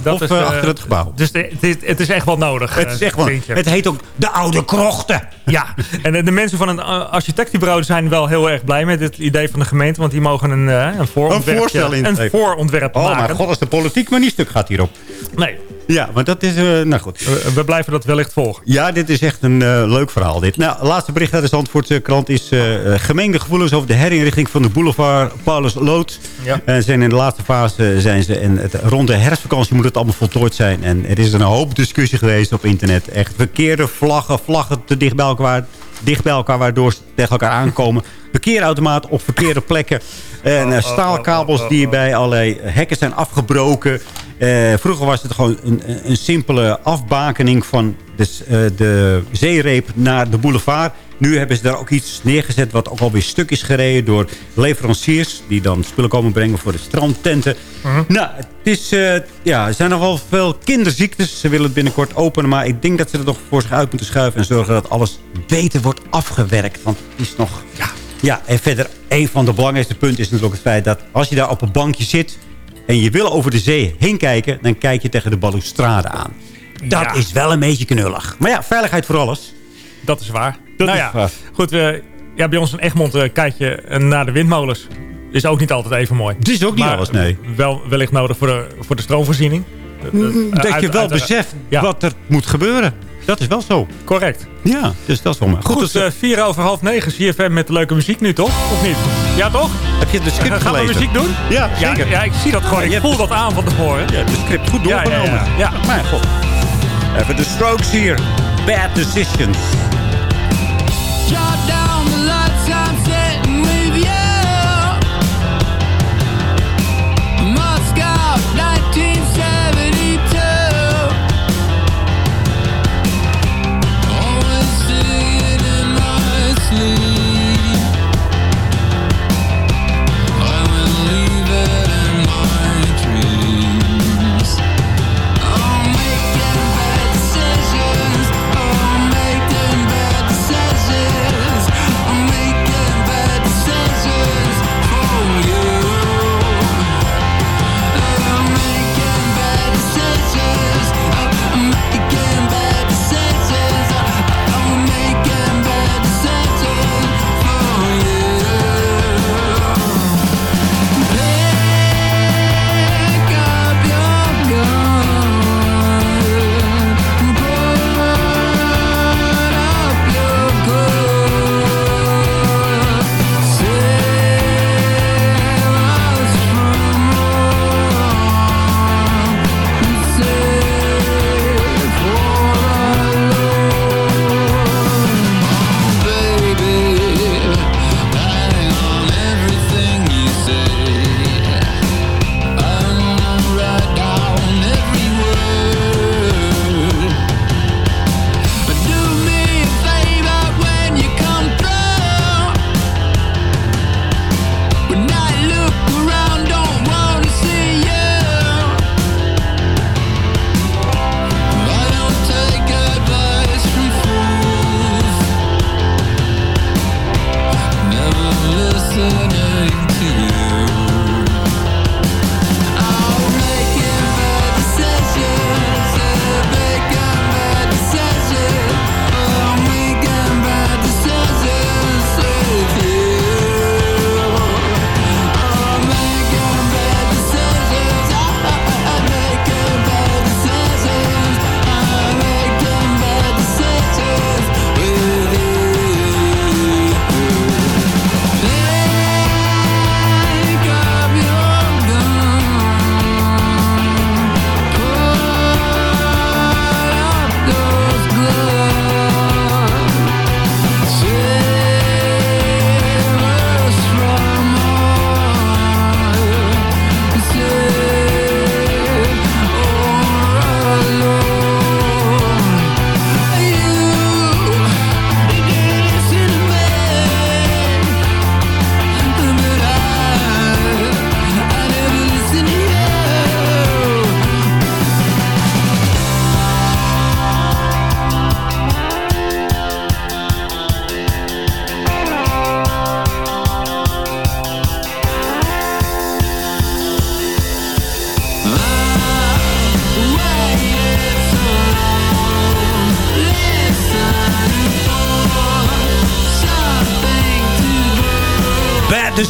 Dat of is, eh, eh, achter het gebouw. Dus de- het, is, het is echt wel nodig. Het is eh, echt wel, het heet ook de oude krochten. Ja, en de, mensen van een uh, architectenbureau zijn wel heel erg blij met dit idee van de gemeente. Want die mogen een, een voorontwerp, Een voorstel in- een voorontwerp Oh maken. mijn god, als de politiek maar niet stuk gaat hierop. Nee, Ja, maar dat is... eh, nou goed. we, we blijven dat wellicht volgen. Ja, dit is echt een eh, leuk verhaal. Dit. Nou, laatste bericht uit de Zandvoortse krant is eh, eh, gemengde gevoelens over de herinrichting van de boulevard Paulus Lood. Ja. En zijn in de laatste fase zijn ze. En het, rond de herfstvakantie moet het allemaal voltooid zijn. En er is een hoop discussie geweest op internet. Echt verkeerde vlaggen, vlaggen te dicht bij elkaar, dicht bij elkaar waardoor ze tegen elkaar aankomen. Verkeerautomaat op verkeerde plekken. En eh, staalkabels die bij allerlei hekken zijn afgebroken. Eh, vroeger was het gewoon een, een- simpele afbakening van de, eh, de zeereep naar de boulevard. Nu hebben ze daar ook iets neergezet wat ook alweer stuk is gereden door leveranciers. Die dan spullen komen brengen voor de strandtenten. Nou, het is, ja, er zijn nog wel veel kinderziektes. Ze willen het binnenkort openen. Maar ik denk dat ze er nog voor zich uit moeten schuiven. En zorgen dat alles beter wordt afgewerkt. Want het is nog... Ja, ja en verder, een van de belangrijkste punten is natuurlijk het feit dat als je daar op een bankje zit... en je wil over de zee heen kijken... dan kijk je tegen de balustrade aan. Dat Ja. is wel een beetje knullig. Maar ja, veiligheid voor alles. Dat is waar. Dat nou is ja, waar. goed. we ja, bij ons in Egmond eh, kijk je eh, naar de windmolens. Is ook niet altijd even mooi. Het is ook niet Maar alles, nee. Wel wellicht nodig voor de, voor de stroomvoorziening. Eh, eh, Dat uit- je wel uit- beseft Ja. wat er moet gebeuren. Dat is wel zo. Correct. Ja, dus dat is wel maar. Goed, dus, het is vier over half negen. CFM met de leuke muziek nu, toch? Of niet? Ja, toch? heb je de script Gaan we gelezen? muziek doen? Ja, Ja, zeker. ja, ik zie dat gewoon. Ik voel dat aan van tevoren. Ja, de script goed Ja, ja, doorgenomen. ja, ja. Maar god. Even de strokes hier. Bad decisions.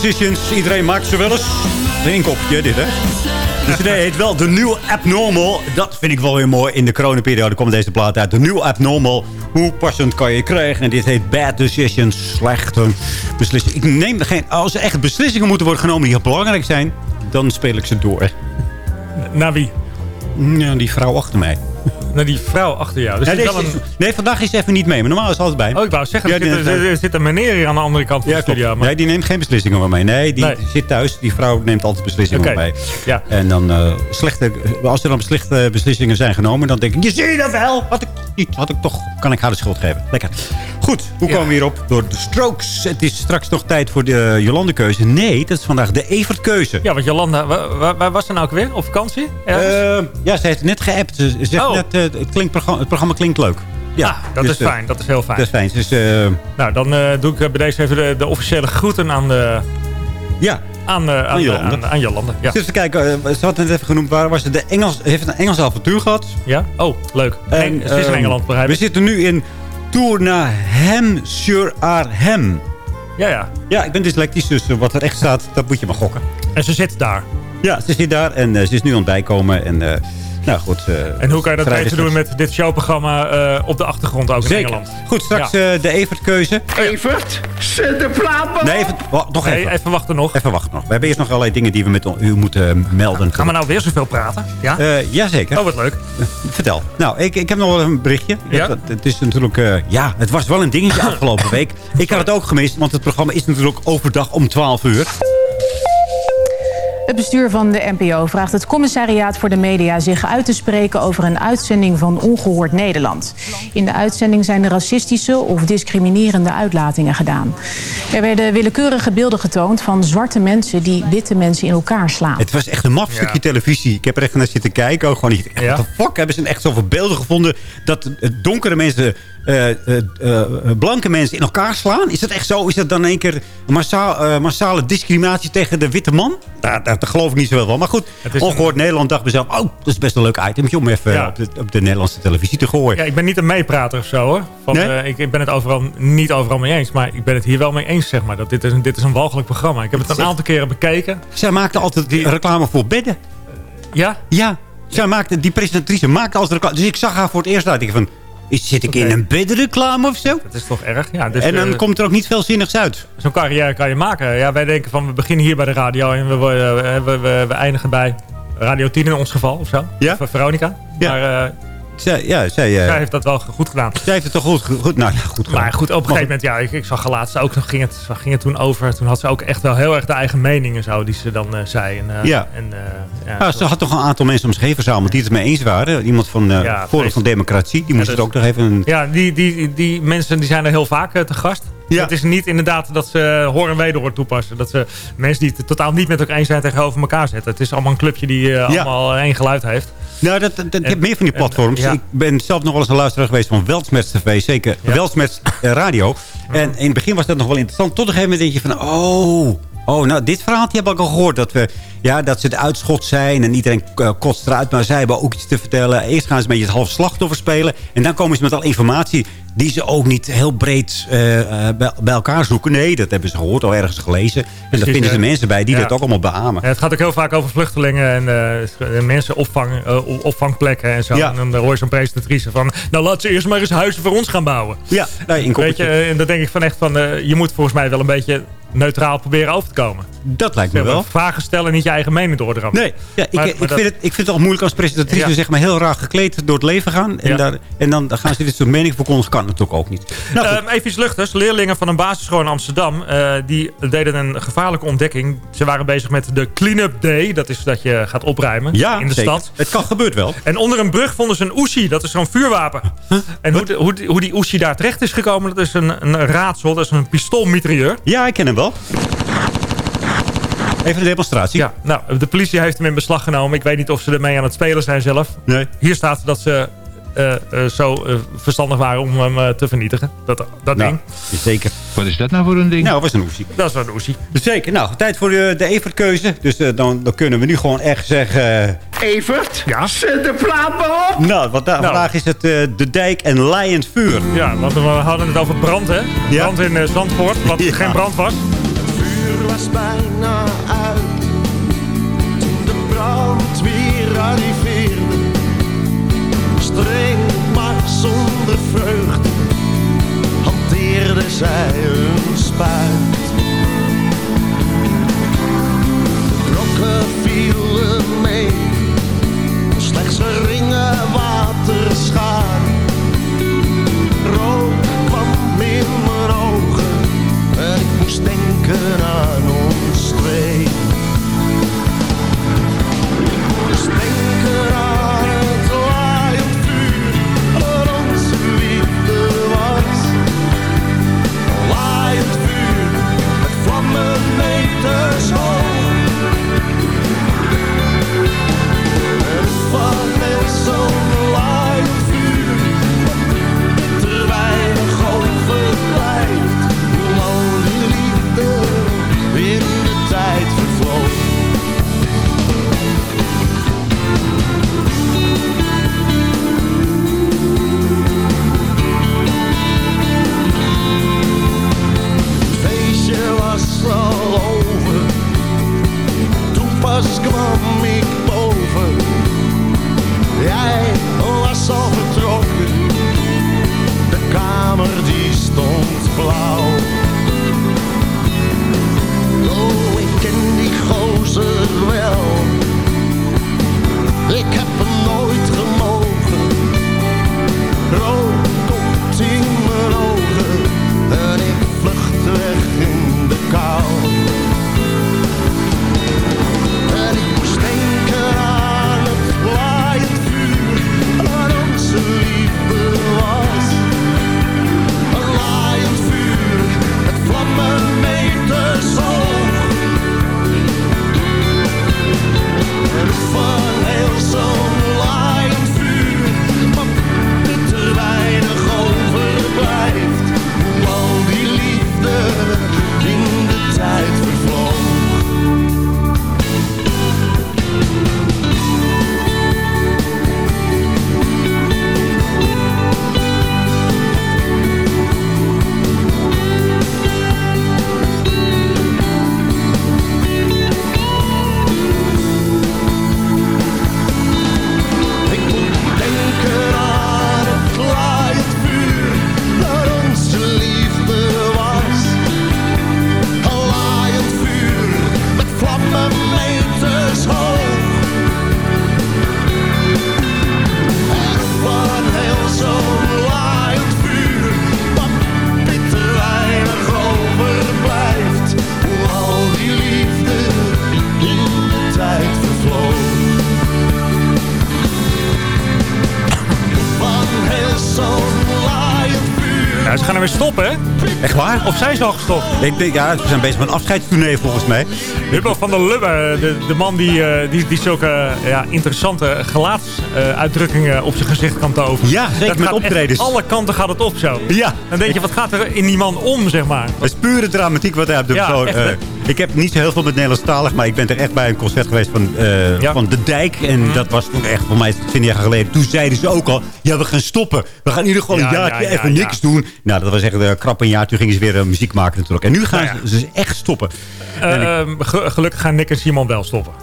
Decisions. Iedereen maakt ze wel eens. Eén kopje, dit hè. De CD heet wel The New Abnormal. Dat vind ik wel weer mooi. In de coronaperiode komt deze plaat uit. The New Abnormal. Hoe passend kan je krijgen? En dit heet Bad Decisions. Slechte beslissingen. Ik neem geen... Als er echt beslissingen moeten worden genomen die heel belangrijk zijn... dan speel ik ze door. Naar wie? Ja, die vrouw achter mij. Naar die vrouw achter jou. Dus Ja, deze is- nee, vandaag is ze even niet mee. Maar normaal is altijd bij. Oh, ik wou zeggen, Ja, er, zit, er, er zit een meneer hier aan de andere kant van Ja, de studio. Maar... Nee, die neemt geen beslissingen van mij. Nee, die Nee. zit thuis. Die vrouw neemt altijd beslissingen Oké, van mij. ja. En dan eh, slechte, als er dan slechte beslissingen zijn genomen, dan denk ik, je ziet dat wel. Had ik niet, had ik toch, kan ik haar de schuld geven. Lekker. Goed, hoe komen we hierop? Door de strokes. Het is straks nog tijd voor de Jolande-keuze. Nee, dat is vandaag de Evert-keuze. Ja, want Jolanda, waar, was ze nou ook weer? Op vakantie? Eh, ja, ze heeft net geappt. Ze zegt Oh. net, eh, het, klinkt, programma, het programma klinkt leuk. Ja, Ah, dat dus, is eh, fijn. Dat is heel fijn. Dat is fijn. Dus, Nou, dan doe ik bij deze even de, de officiële groeten aan, de, ja, aan, eh, aan, Jolande. aan, aan Jolande. Ja. Dus even kijken, eh, ze had het net even genoemd. Waar was het? De Engels, heeft een Engels avontuur gehad. ja? Oh, leuk. En, ze is in ehm, Engeland, begrijp We zitten nu in Tournahem Arhem. Ja, ja. Ja, ik ben dyslectisch, dus eh, wat er echt staat, dat moet je maar gokken. En ze zit daar. Ja, ze zit daar en eh, ze is nu aan het bijkomen. En, eh, nou goed. eh, En hoe kan je dat beter doen met dit showprogramma eh, op de achtergrond ook in Zeker. Engeland? Goed, straks Ja. eh, de Evert-keuze. Evert, zet de plaat maar Nee, even, nog Nee, even. even wachten nog. Even wachten nog. We hebben eerst nog allerlei dingen die we met u moeten melden. Gaan we nou weer zoveel praten? Ja? Eh, jazeker. oh, wat leuk. Vertel. Nou, ik, ik heb nog wel een berichtje. Ja? dat- het is natuurlijk... eh, ja, het was wel een dingetje afgelopen week. Ik had het ook gemist, want het programma is natuurlijk overdag om 12 uur. Het bestuur van de NPO vraagt het commissariaat voor de media zich uit te spreken over een uitzending van Ongehoord Nederland. In de uitzending zijn er racistische of discriminerende uitlatingen gedaan. Er werden willekeurige beelden getoond van zwarte mensen die witte mensen in elkaar slaan. Het was echt een maf stukje televisie. Ik heb er echt naar zitten kijken. Ook gewoon niet. Ja. What the fuck? Hebben ze echt zoveel beelden gevonden dat donkere mensen eh, eh, eh, blanke mensen in elkaar slaan? Is dat echt zo? Is dat dan in één keer massaal, eh, massale discriminatie tegen de witte man? Daar, daar, daar geloof ik niet zo wel van. Maar goed, ongehoord Nederland dacht mezelf... oh, dat is best een leuk itemje om even Ja. op, de, op de Nederlandse televisie te gooien. Ja, ik ben niet een meeprater of zo hoor. Van, Nee? eh, ik, ik ben het overal niet overal mee eens. Maar ik ben het hier wel mee eens, zeg maar. Dat dit, is een, dit is een walgelijk programma. Ik heb het een aantal keren bekeken. Zij maakte altijd reclame voor bedden. Ja? Ja, zij maakte, die presentatrice maakte altijd reclame. Dus ik zag haar voor het eerst uit. Ik van, zit ik in een bedreclame of zo? Dat is toch erg? Ja, dus, en dan eh, komt er ook niet veel zinnigs uit. Zo'n carrière kan je maken. Ja, wij denken van we beginnen hier bij de radio en we, we, we eindigen bij Radio 10 in ons geval of zo. Ja? Of Veronica. Ja. Maar eh, Zij, ja, zij, eh, zij heeft dat wel goed gedaan. zij heeft het toch goed, goed nou ja, goed gedaan. Maar goed, op een gegeven moment, ja, ik, ik zag laatst ook nog, ging het, ging het toen over. Toen had ze ook echt wel heel erg de eigen meningen zo, die ze dan eh, zei. En, eh, Ja. En, ja, Ja, ze had toch een aantal mensen om zich heen verzameld die het mee eens waren. Iemand van uh, Forum van Democratie. Die moest het ook nog even... Ja, die, die, die mensen die zijn er heel vaak te gast. Ja. Het is niet inderdaad dat ze hoor en wederhoor toepassen. Dat ze mensen die het totaal niet met elkaar eens zijn tegenover elkaar zetten. Het is allemaal een clubje die Ja. allemaal één geluid heeft. Nou, dat, dat, En- meer van die en- platforms. ja. Ik ben zelf nog wel eens een luisteraar geweest van Weltsmets TV. Zeker Ja. Weltsmets eh, Radio. En in het begin was dat nog wel interessant. Tot een gegeven moment denk je van... Oh, oh nou, dit verhaaltje heb ik al gehoord. Dat, we, ja, dat ze het uitschot zijn en iedereen eh, kotst eruit. Maar zij hebben ook iets te vertellen. Eerst gaan ze een beetje het half slachtoffer spelen. En dan komen ze met al informatie die ze ook niet heel breed eh, eh, bij, elkaar zoeken. Nee, dat hebben ze gehoord, al ergens gelezen. En daar vinden ze mensen bij die ja. dat ook allemaal beamen. Ja, het gaat ook heel vaak over vluchtelingen en eh, mensen opvang, opvangplekken en zo. Ja. En dan hoor je zo'n presentatrice van... Nou, laat ze eerst maar eens huizen voor ons gaan bouwen. Ja, nee, in Weet je, en dan denk ik van echt van... je moet volgens mij wel een beetje neutraal proberen over te komen. Dat lijkt me wel. Vragen stellen, niet je eigen mening doordrammen. Nee, ja, ik, Maar- ik, maar dat- vind het, ik vind het al moeilijk als presentatrice Ja. zeg maar heel raar gekleed door het leven gaan. En, Ja. daar, en dan, dan gaan ze dit soort mening verkondigen. Kan natuurlijk ook niet. Nou. Ehm, even iets luchtigs. Leerlingen van een basisschool in Amsterdam... eh, die deden een gevaarlijke ontdekking. Ze waren bezig met de clean-up day. Dat is dat je gaat opruimen ja, in de zeker. stad. Het kan gebeurt wel. En onder een brug vonden ze een oesie. Dat is zo'n vuurwapen. En hoe, hoe, die- hoe die oesie daar terecht is gekomen... dat is een, een raadsel. Dat is een pistoolmitrailleur. Ja, ik ken hem wel. Even een demonstratie. Ja, nou, de politie heeft hem in beslag genomen. Ik weet niet of ze ermee aan het spelen zijn zelf. Nee. Hier staat dat ze zo eh, verstandig waren om hem eh, te vernietigen. Dat, dat Nou, ding. zeker. Wat is dat nou voor een ding? Nou, was een oezie. Dat is wel een oesie. Zeker. Nou, tijd voor de, de Evert-keuze. Dus eh, dan, dan kunnen we nu gewoon echt zeggen... eh, Evert, Ja? zet de plaat maar op. nou, wat Nou. vandaag is het eh, De Dijk en Leijend Vuur. Ja, want we hadden het over brand, hè? Ja. Brand in eh, Zandvoort, wat Ja. geen brand was. vuur was bijna uit. Toen de brandweer arriveerde. Streng maar zonder vreugde. Hanteerde zij een spuit. Brokken vielen mee. Slechts geringe waterschade. Rook kwam in mijn ogen en ik moest denken aan ons twee. Of zijn ze al gestopt? Ik denk, ja, we zijn bezig met een afscheidstournee volgens mij. Hubbo van der Lubbe, de, de man die, eh, die, die zulke eh, ja, interessante gelaatsuitdrukkingen op zijn gezicht kan toveren. Ja, zeker Dat met optredens. alle kanten gaat het op zo. Ja. Dan denk je, wat gaat er in die man om, zeg maar? Het is pure dramatiek wat hij op de Ja, persoon... echt, eh, hè? Ik heb niet zo heel veel met Nederlandstalig, maar ik ben er echt bij een concert geweest van, eh, Ja. van De Dijk. En Mhm. dat was toen echt, voor mij is het 20 jaar geleden. Toen zeiden ze ook al, ja, we gaan stoppen. We gaan in ieder geval Ja, een jaartje ja, ja, even niks doen. Nou, dat was echt een krap een jaar. Toen gingen ze weer eh, muziek maken natuurlijk. En nu gaan Nou ze dus echt stoppen. Ik- Eh, ge- gelukkig gaan Nick en Simon wel stoppen.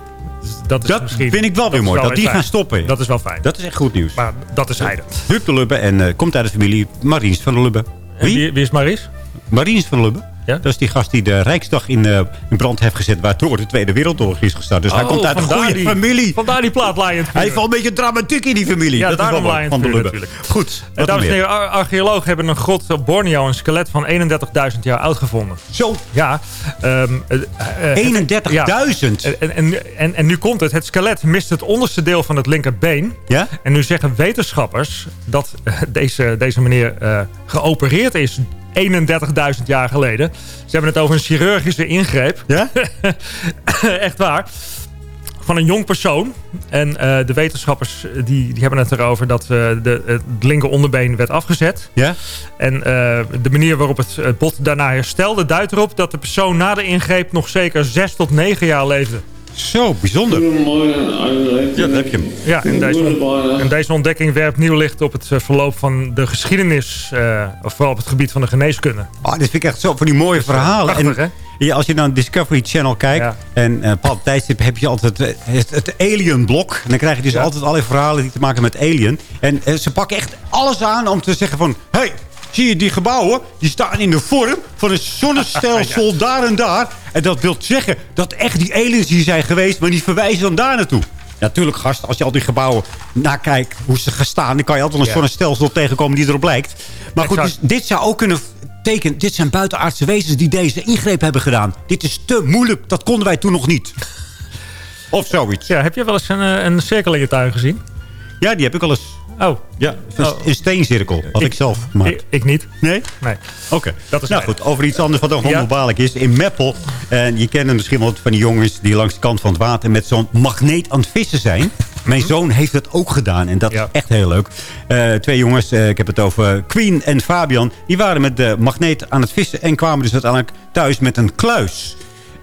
Dus dat is dat vind ik wel weer mooi, dat die fijn. gaan stoppen. Dat is wel fijn. Dat is echt goed nieuws. Maar dat is heide. Huub de Lubbe en eh, komt uit de familie Mariens van de Lubbe. En wie, wie is Maries? Mariens van de Lubbe. Ja? Dat is die gast die de Rijksdag in, eh, in brand heeft gezet... waardoor de Tweede Wereldoorlog is gestart. Dus hij Oh, komt uit een goede familie. Vandaar die plaat Lion Hij heeft wel een beetje dramatiek in die familie. Ja, dat is wel daarom Lion van de natuurlijk. Goed, En wat dames en heren, ar- archeologen hebben een grot op Borneo, een skelet van 31.000 jaar oud gevonden. Zo. Ja. ehm, eh, eh, 31.000? Ja. En, en, en, en nu komt het. Het skelet mist het onderste deel van het linkerbeen. Ja? En nu zeggen wetenschappers dat eh, deze, deze meneer eh, geopereerd is 31.000 jaar geleden. Ze hebben het over een chirurgische ingreep. Ja? Echt waar. Van een jong persoon. En eh, de wetenschappers die, die hebben het erover dat eh, de, het linker onderbeen werd afgezet. Ja? En eh, de manier waarop het, het bot daarna herstelde duidt erop dat de persoon na de ingreep nog zeker 6 tot 9 jaar leefde. Zo, bijzonder. Ja, daar heb je hem. Ja, en deze, en deze ontdekking werpt nieuw licht op het eh, verloop van de geschiedenis. eh, of vooral op het gebied van de geneeskunde. Oh, dit vind ik echt zo van die mooie verhalen. prachtig, en, Ja, als je naar Discovery Channel kijkt... Ja. en uh, op tijdstip heb je altijd eh, het, het Alien-blok. En dan krijg je dus Ja. altijd allerlei verhalen die te maken met Alien. En eh, ze pakken echt alles aan om te zeggen van... Hey, zie je die gebouwen? Die staan in de vorm van een zonnestelsel daar en daar. En dat wil zeggen dat echt die aliens hier zijn geweest... maar die verwijzen dan daar naartoe. Natuurlijk, gast, als je al die gebouwen nakijkt hoe ze gaan staan... dan kan je altijd wel een Ja. zonnestelsel tegenkomen die erop lijkt. Maar goed, dus dit zou ook kunnen tekenen... dit zijn buitenaardse wezens die deze ingreep hebben gedaan. Dit is te moeilijk, dat konden wij toen nog niet. Of zoiets. Ja, heb je wel eens een, eh, een cirkel in je tuin gezien? Ja, die heb ik al eens. Oh. Ja, een, Oh. een steencirkel. Had ik, zelf gemaakt. Ik, ik niet. Nee? Nee. Oké. Dat is nou goed, over iets anders wat ook Ja. wonderbaarlijk is. In Meppel, en je kent misschien wel van die jongens... die langs de kant van het water met zo'n magneet aan het vissen zijn. Mijn zoon heeft het ook gedaan en dat Mhm. Ja. is echt heel leuk. Eh, twee jongens, eh, ik heb het over Queen en Fabian... die waren met de magneet aan het vissen... en kwamen dus uiteindelijk thuis met een kluis...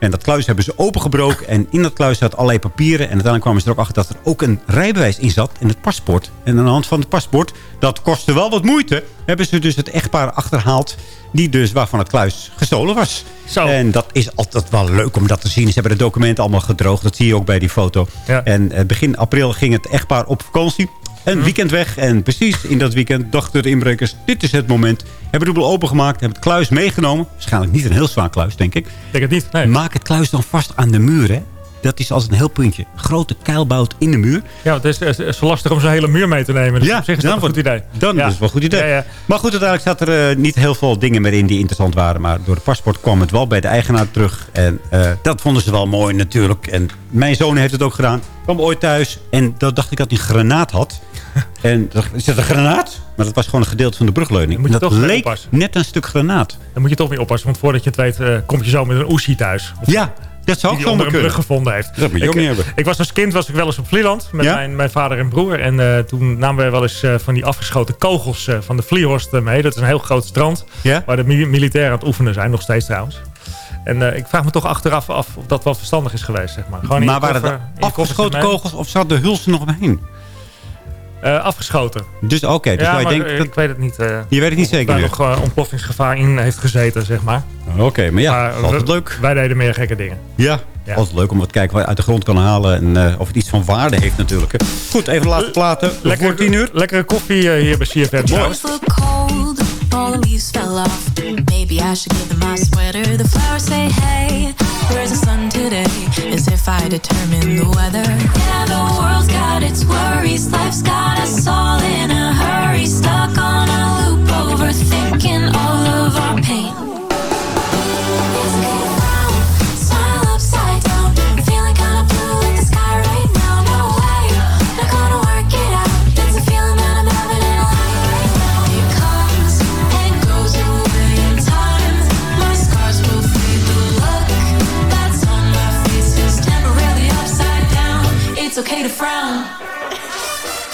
En dat kluis hebben ze opengebroken. En in dat kluis zaten allerlei papieren. En uiteindelijk kwamen ze er ook achter dat er ook een rijbewijs in zat. En het paspoort. En aan de hand van het paspoort, dat kostte wel wat moeite. Hebben ze dus het echtpaar achterhaald. Die dus waarvan het kluis gestolen was. Zo. En dat is altijd wel leuk om dat te zien. Ze hebben de documenten allemaal gedroogd. Dat zie je ook bij die foto. Ja. En eh, begin april ging het echtpaar op vakantie. Een Mhm. weekend weg. En precies in dat weekend dachten de inbrekers... dit is het moment. Hebben de boel opengemaakt. Hebben het kluis meegenomen. Waarschijnlijk niet een heel zwaar kluis, denk ik. Denk het niet. Nee. Maak het kluis dan vast aan de muur, hè. Dat is als een heel puntje. Grote keilbout in de muur. Ja, het is, het is lastig om zo'n hele muur mee te nemen. Dus op zich is dat dan een goed idee. Dan ja. is het wel een goed idee. Ja, ja. Maar goed, uiteindelijk staat er eh, niet heel veel dingen meer in die interessant waren. Maar door het paspoort kwam het wel bij de eigenaar terug. En eh, dat vonden ze wel mooi natuurlijk. En mijn zoon heeft het ook gedaan. Kwam ooit thuis en dat dacht ik dat hij een granaat had. En dat een granaat? Maar dat was gewoon een gedeelte van de brugleuning. Moet je dat toch leek oppassen. net een stuk granaat. Dan moet je toch mee oppassen. Want voordat je het weet, eh, kom je zo met een oesie thuis. Of Ja, dat zou ook die onder een brug gevonden heeft. Dat moet je ik, ook niet hebben. Ik was als kind was ik wel eens op Vlieland met Ja? mijn, mijn vader en broer. En eh, toen namen we wel eens eh, van die afgeschoten kogels eh, van de Vlierhorst eh, mee. Dat is een heel groot strand Ja? waar de mi- militairen aan het oefenen zijn. Nog steeds trouwens. En eh, ik vraag me toch achteraf af of dat wel verstandig is geweest. Zeg maar Gewoon Maar waren het afgeschoten kogels of zat de hulst er nog omheen? Eh, afgeschoten. Dus oké, dus ja, eh, dat- ik weet het niet. eh, Je weet het niet of zeker daar nu? nog eh, ontploffingsgevaar in heeft gezeten, zeg maar. Oké, maar ja, Maar altijd we- leuk. Wij deden meer gekke dingen. Ja, Ja. altijd leuk om wat te kijken wat je uit de grond kan halen. En eh, of het iets van waarde heeft natuurlijk. Goed, even laten platen. voor tien uur. Lekkere koffie hier bij CFM. trouwens. All the leaves fell off. Maybe I should give them my sweater. The flowers say, hey, where's the sun today? As if I determine the weather. Yeah, the world's got its worries. Life's got us all in a hurry. Stuck on a loop, overthinking all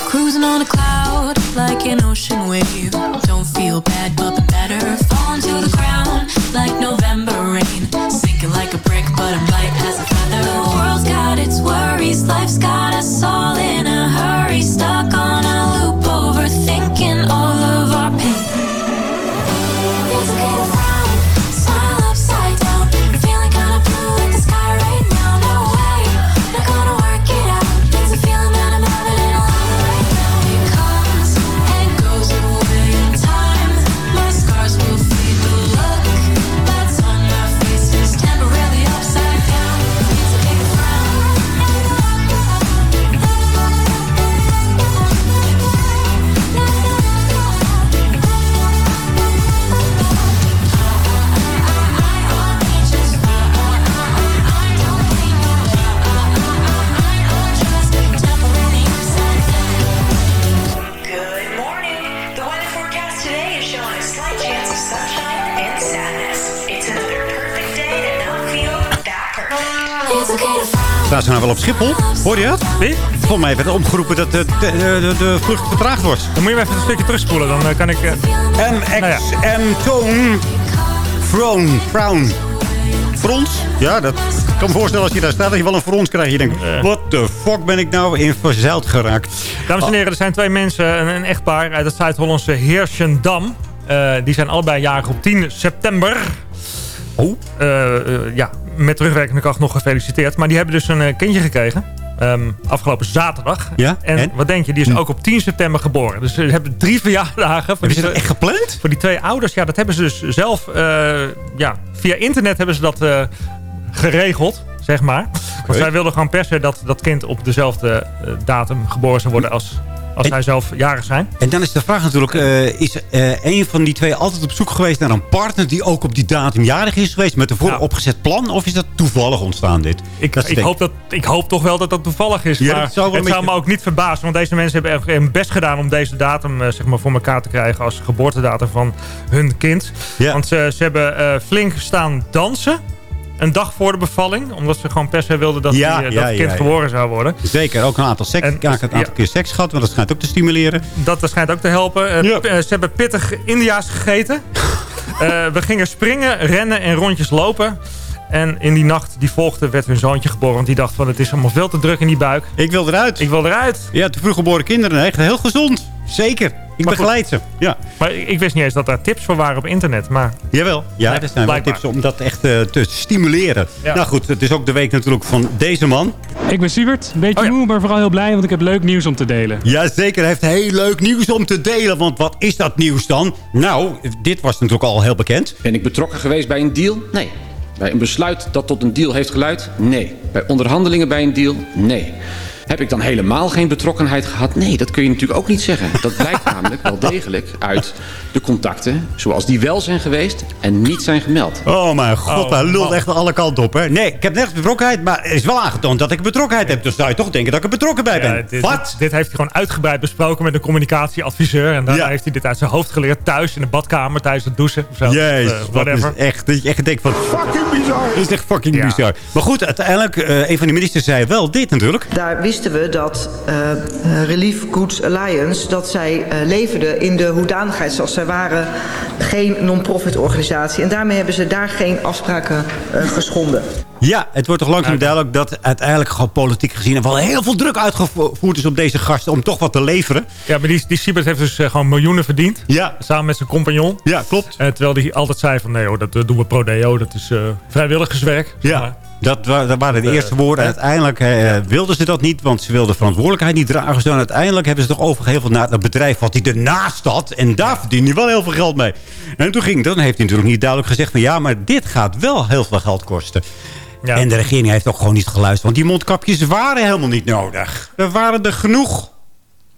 Cruising on a cloud like an ocean wave. Don't feel bad, but the better. Falling to the ground like November rain. Sinking like a brick, but I'm light as a feather. The world's got its worries. Life's got us all in a hurry. Stuck on a loop, Staan ze nou wel op Schiphol? Hoor je dat? Wie? Volgens mij werd er omgeroepen dat de, de, de, de vlucht vertraagd was. Dan moet je even een stukje terugspoelen. Dan eh, kan ik... MXM Tone Frown. Frown. Frons? Ja, dat ik kan me voorstellen als je daar staat dat je wel een frons krijgt. Je denkt, what the fuck ben ik nou in verzeild geraakt? Dames en heren, er zijn twee mensen, een, een echtpaar uit het Zuid-Hollandse Heerschendam. Eh, die zijn allebei jarig op 10 september. Oh. ja, met terugwerkende kracht nog gefeliciteerd. Maar die hebben dus een eh, kindje gekregen. ehm, afgelopen zaterdag. Ja, En, en? wat denk je? Die is ook op 10 september geboren. Dus ze hebben drie verjaardagen. Voor Hebben ze dat echt gepland? Voor die twee ouders. Ja, dat hebben ze dus zelf... eh, ja, via internet hebben ze dat eh, geregeld, zeg maar. Want zij wilden gewoon per se dat dat kind op dezelfde datum geboren zou worden als, als zij zelf jarig zijn. En dan is de vraag natuurlijk, eh, is eh, een van die twee altijd op zoek geweest naar een partner die ook op die datum jarig is geweest met een vooropgezet plan? Of is dat toevallig ontstaan dit? Ik, Dat ik, denk- hoop dat, ik hoop toch wel dat dat toevallig is. Ja, maar zou het zou me ook niet verbazen. Want deze mensen hebben echt hun best gedaan om deze datum eh, zeg maar, voor elkaar te krijgen. Als geboortedatum van hun kind. Want ze, ze hebben flink staan dansen. Een dag voor de bevalling. Omdat ze gewoon per se wilden dat, Ja, die, eh, ja, dat het kind ja, geboren zou worden. Zeker, ook een aantal, seks, En- ja, een aantal keer seks gehad, want dat schijnt ook te stimuleren. Dat, dat schijnt ook te helpen. Eh, eh, ze hebben pittig India's gegeten. We gingen springen, rennen en rondjes lopen. En in die nacht die volgde werd hun zoontje geboren. Want die dacht van het is allemaal veel te druk in die buik. Ik wil eruit. Ik wil eruit. Ja, te vroeg geboren kinderen, echt heel gezond. Zeker. Ik Maar begeleid ze. Ja. Maar ik ik wist niet eens dat daar tips voor waren op internet. Maar Jawel. Ja, Nee, er zijn wel tips om dat echt eh, te stimuleren. Ja. Nou goed, het is ook de week natuurlijk van deze man. Ik ben Siebert, een beetje moe, maar vooral heel blij, want ik heb leuk nieuws om te delen. Jazeker, hij heeft heel leuk nieuws om te delen. Want wat is dat nieuws dan? Nou, dit was natuurlijk al heel bekend. Ben ik betrokken geweest bij een deal? Nee. Bij een besluit dat tot een deal heeft geleid? Nee. Bij onderhandelingen bij een deal? Nee. Heb ik dan helemaal geen betrokkenheid gehad? Nee, dat kun je natuurlijk ook niet zeggen. Dat blijkt namelijk wel degelijk uit de contacten zoals die wel zijn geweest en niet zijn gemeld. Oh mijn god, Oh, hij lult man. echt alle kanten op. Hè? Nee, ik heb nergens betrokkenheid, maar er is wel aangetoond dat ik betrokkenheid heb. Dus zou je toch denken dat ik er betrokken bij ben. Ja, dit, Wat? Dit, dit heeft hij gewoon uitgebreid besproken met een communicatieadviseur. En daarna heeft hij dit uit zijn hoofd geleerd thuis in de badkamer tijdens het douchen. Of zo. Jezus, wat whatever. is echt, dat je echt denkt van... Fucking bizar. Dat is echt fucking Ja. bizar. Maar goed, uiteindelijk, eh, een van de ministers zei wel dit natuurlijk. Daar wisten we dat eh, Relief Goods Alliance... dat zij eh, leverden in de hoedanigheid zoals zij waren... geen non-profit organisatie. En daarmee hebben ze daar geen afspraken eh, geschonden. Ja, het wordt toch langzaam duidelijk dat uiteindelijk gewoon politiek gezien... er wel heel veel druk uitgevoerd is op deze gasten om toch wat te leveren. Ja, maar die, die Siebert heeft dus gewoon miljoenen verdiend. Ja. Samen met zijn compagnon. Ja, klopt. Terwijl hij altijd zei van nee hoor, dat doen we pro deo. Dat is eh, vrijwilligerswerk. Ja, maar. Dat, wa- dat waren de eerste woorden. Uiteindelijk eh, wilden ze dat niet, want ze wilden verantwoordelijkheid niet dragen. Zo, en uiteindelijk hebben ze toch overgeheveld naar het bedrijf wat hij ernaast had. En daar verdient hij wel heel veel geld mee. En toen ging, dan heeft hij natuurlijk niet duidelijk gezegd van ja, maar dit gaat wel heel veel geld kosten. Ja. En de regering heeft ook gewoon niet geluisterd, want die mondkapjes waren helemaal niet nodig. Er waren er genoeg.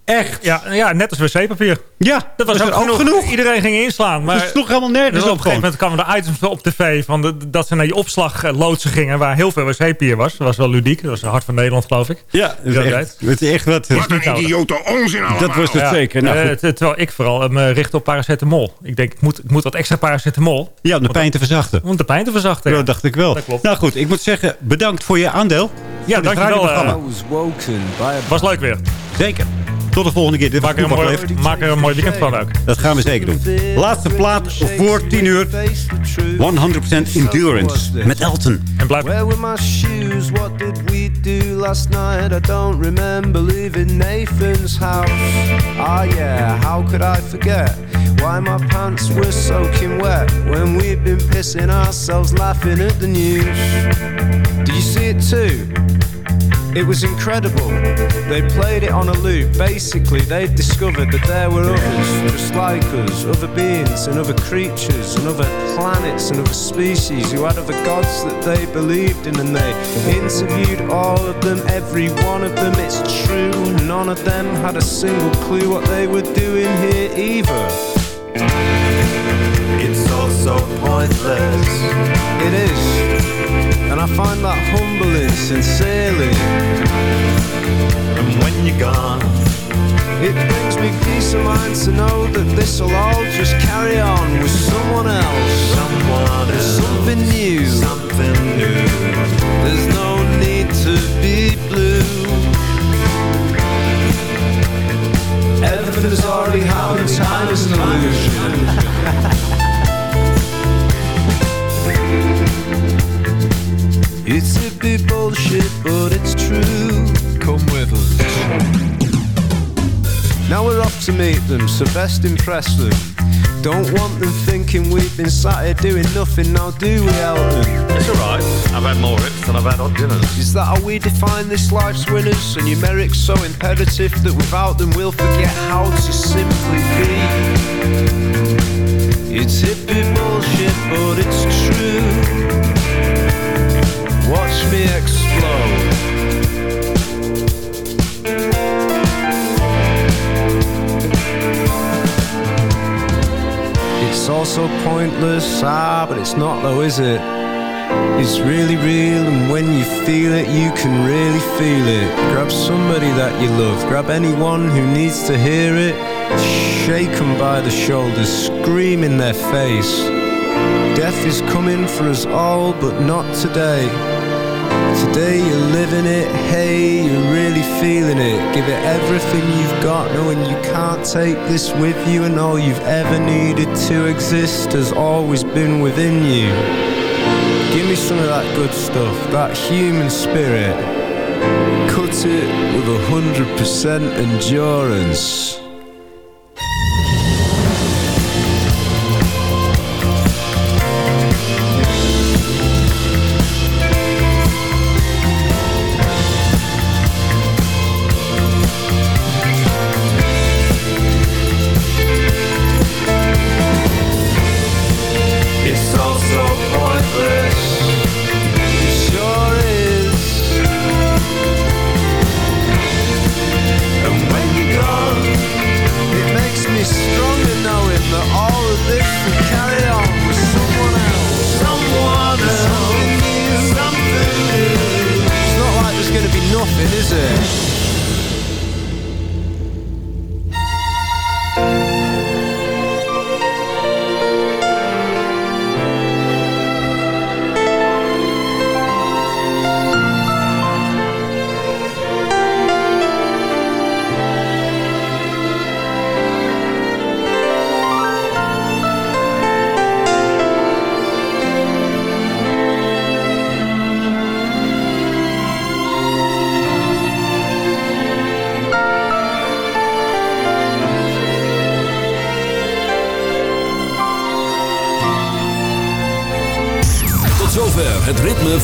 Echt. Ja, ja, net als wc-papier. Ja, dat was ook ook genoeg. genoeg. Iedereen ging inslaan. Maar Dat sloeg helemaal nergens dus op op een gegeven moment kwamen de items op tv van de- dat ze naar die opslagloodsen gingen waar heel veel wc-papier was. Dat was wel ludiek. Dat was Hart van Nederland, geloof ik. Ja, dat is echt, dat is echt wat... Wat een idiote onzin Dat was het zeker. Nou, Eh, terwijl ik vooral me richt op paracetamol. Ik denk, ik moet, ik moet wat extra paracetamol. Ja, om de pijn te verzachten. Om de pijn te verzachten. Ja, dat dacht ik wel. Dat klopt. Nou goed, ik moet zeggen, bedankt voor je aandeel. Ja, dankjewel. eh, was leuk weer. Zeker. Tot de volgende keer. Dit Maak er, een mooi, maak er een mooi weekend van ook. Dat gaan we zeker doen. Laatste plaat voor 10 uur. 100% Endurance met Elton. En blijf... Where were my shoes? What did we do last night? I don't remember leaving Nathan's house. Ah yeah, how could I forget? Why my pants were soaking wet when we'd been pissing ourselves laughing at the news. Do you see it too? It was incredible. They played it on a loop. Basically, they'd discovered that there were others, just like us, other beings and other creatures and other planets and other species who had other gods that they believed in. And they interviewed all of them, every one of them. It's true, none of them had a single clue what they were doing here either. It's all so pointless. It is. And I find that humbling, sincerely. And when you're gone, it brings me peace of mind to know that this'll all just carry on with someone else. Someone else. Something new. Something new. There's no need to be blue. Everything's already happened, time is an illusion. It's a bit bullshit, but it's true. Come with us. Now we're off to meet them, so best impress them. Don't want them thinking we've been sat here doing nothing now, do we, Elton? It's alright. I've had more hits than I've had odd dinners. Is that how we define this life's winners? And numerics so imperative that without them we'll forget how to simply be. It's hippie bullshit, but it's true. Watch me explode. It's all so pointless, ah, but it's not though, is it? It's really real, and when you feel it, you can really feel it. Grab somebody that you love, grab anyone who needs to hear it. Shake them by the shoulders, scream in their face. Death is coming for us all, but not today. Today you're living it, hey, you're really feeling it. Give it everything you've got, knowing you can't take this with you, and all you've ever needed to exist has always been within you. Give me some of that good stuff, that human spirit. Cut it with hundred percent endurance.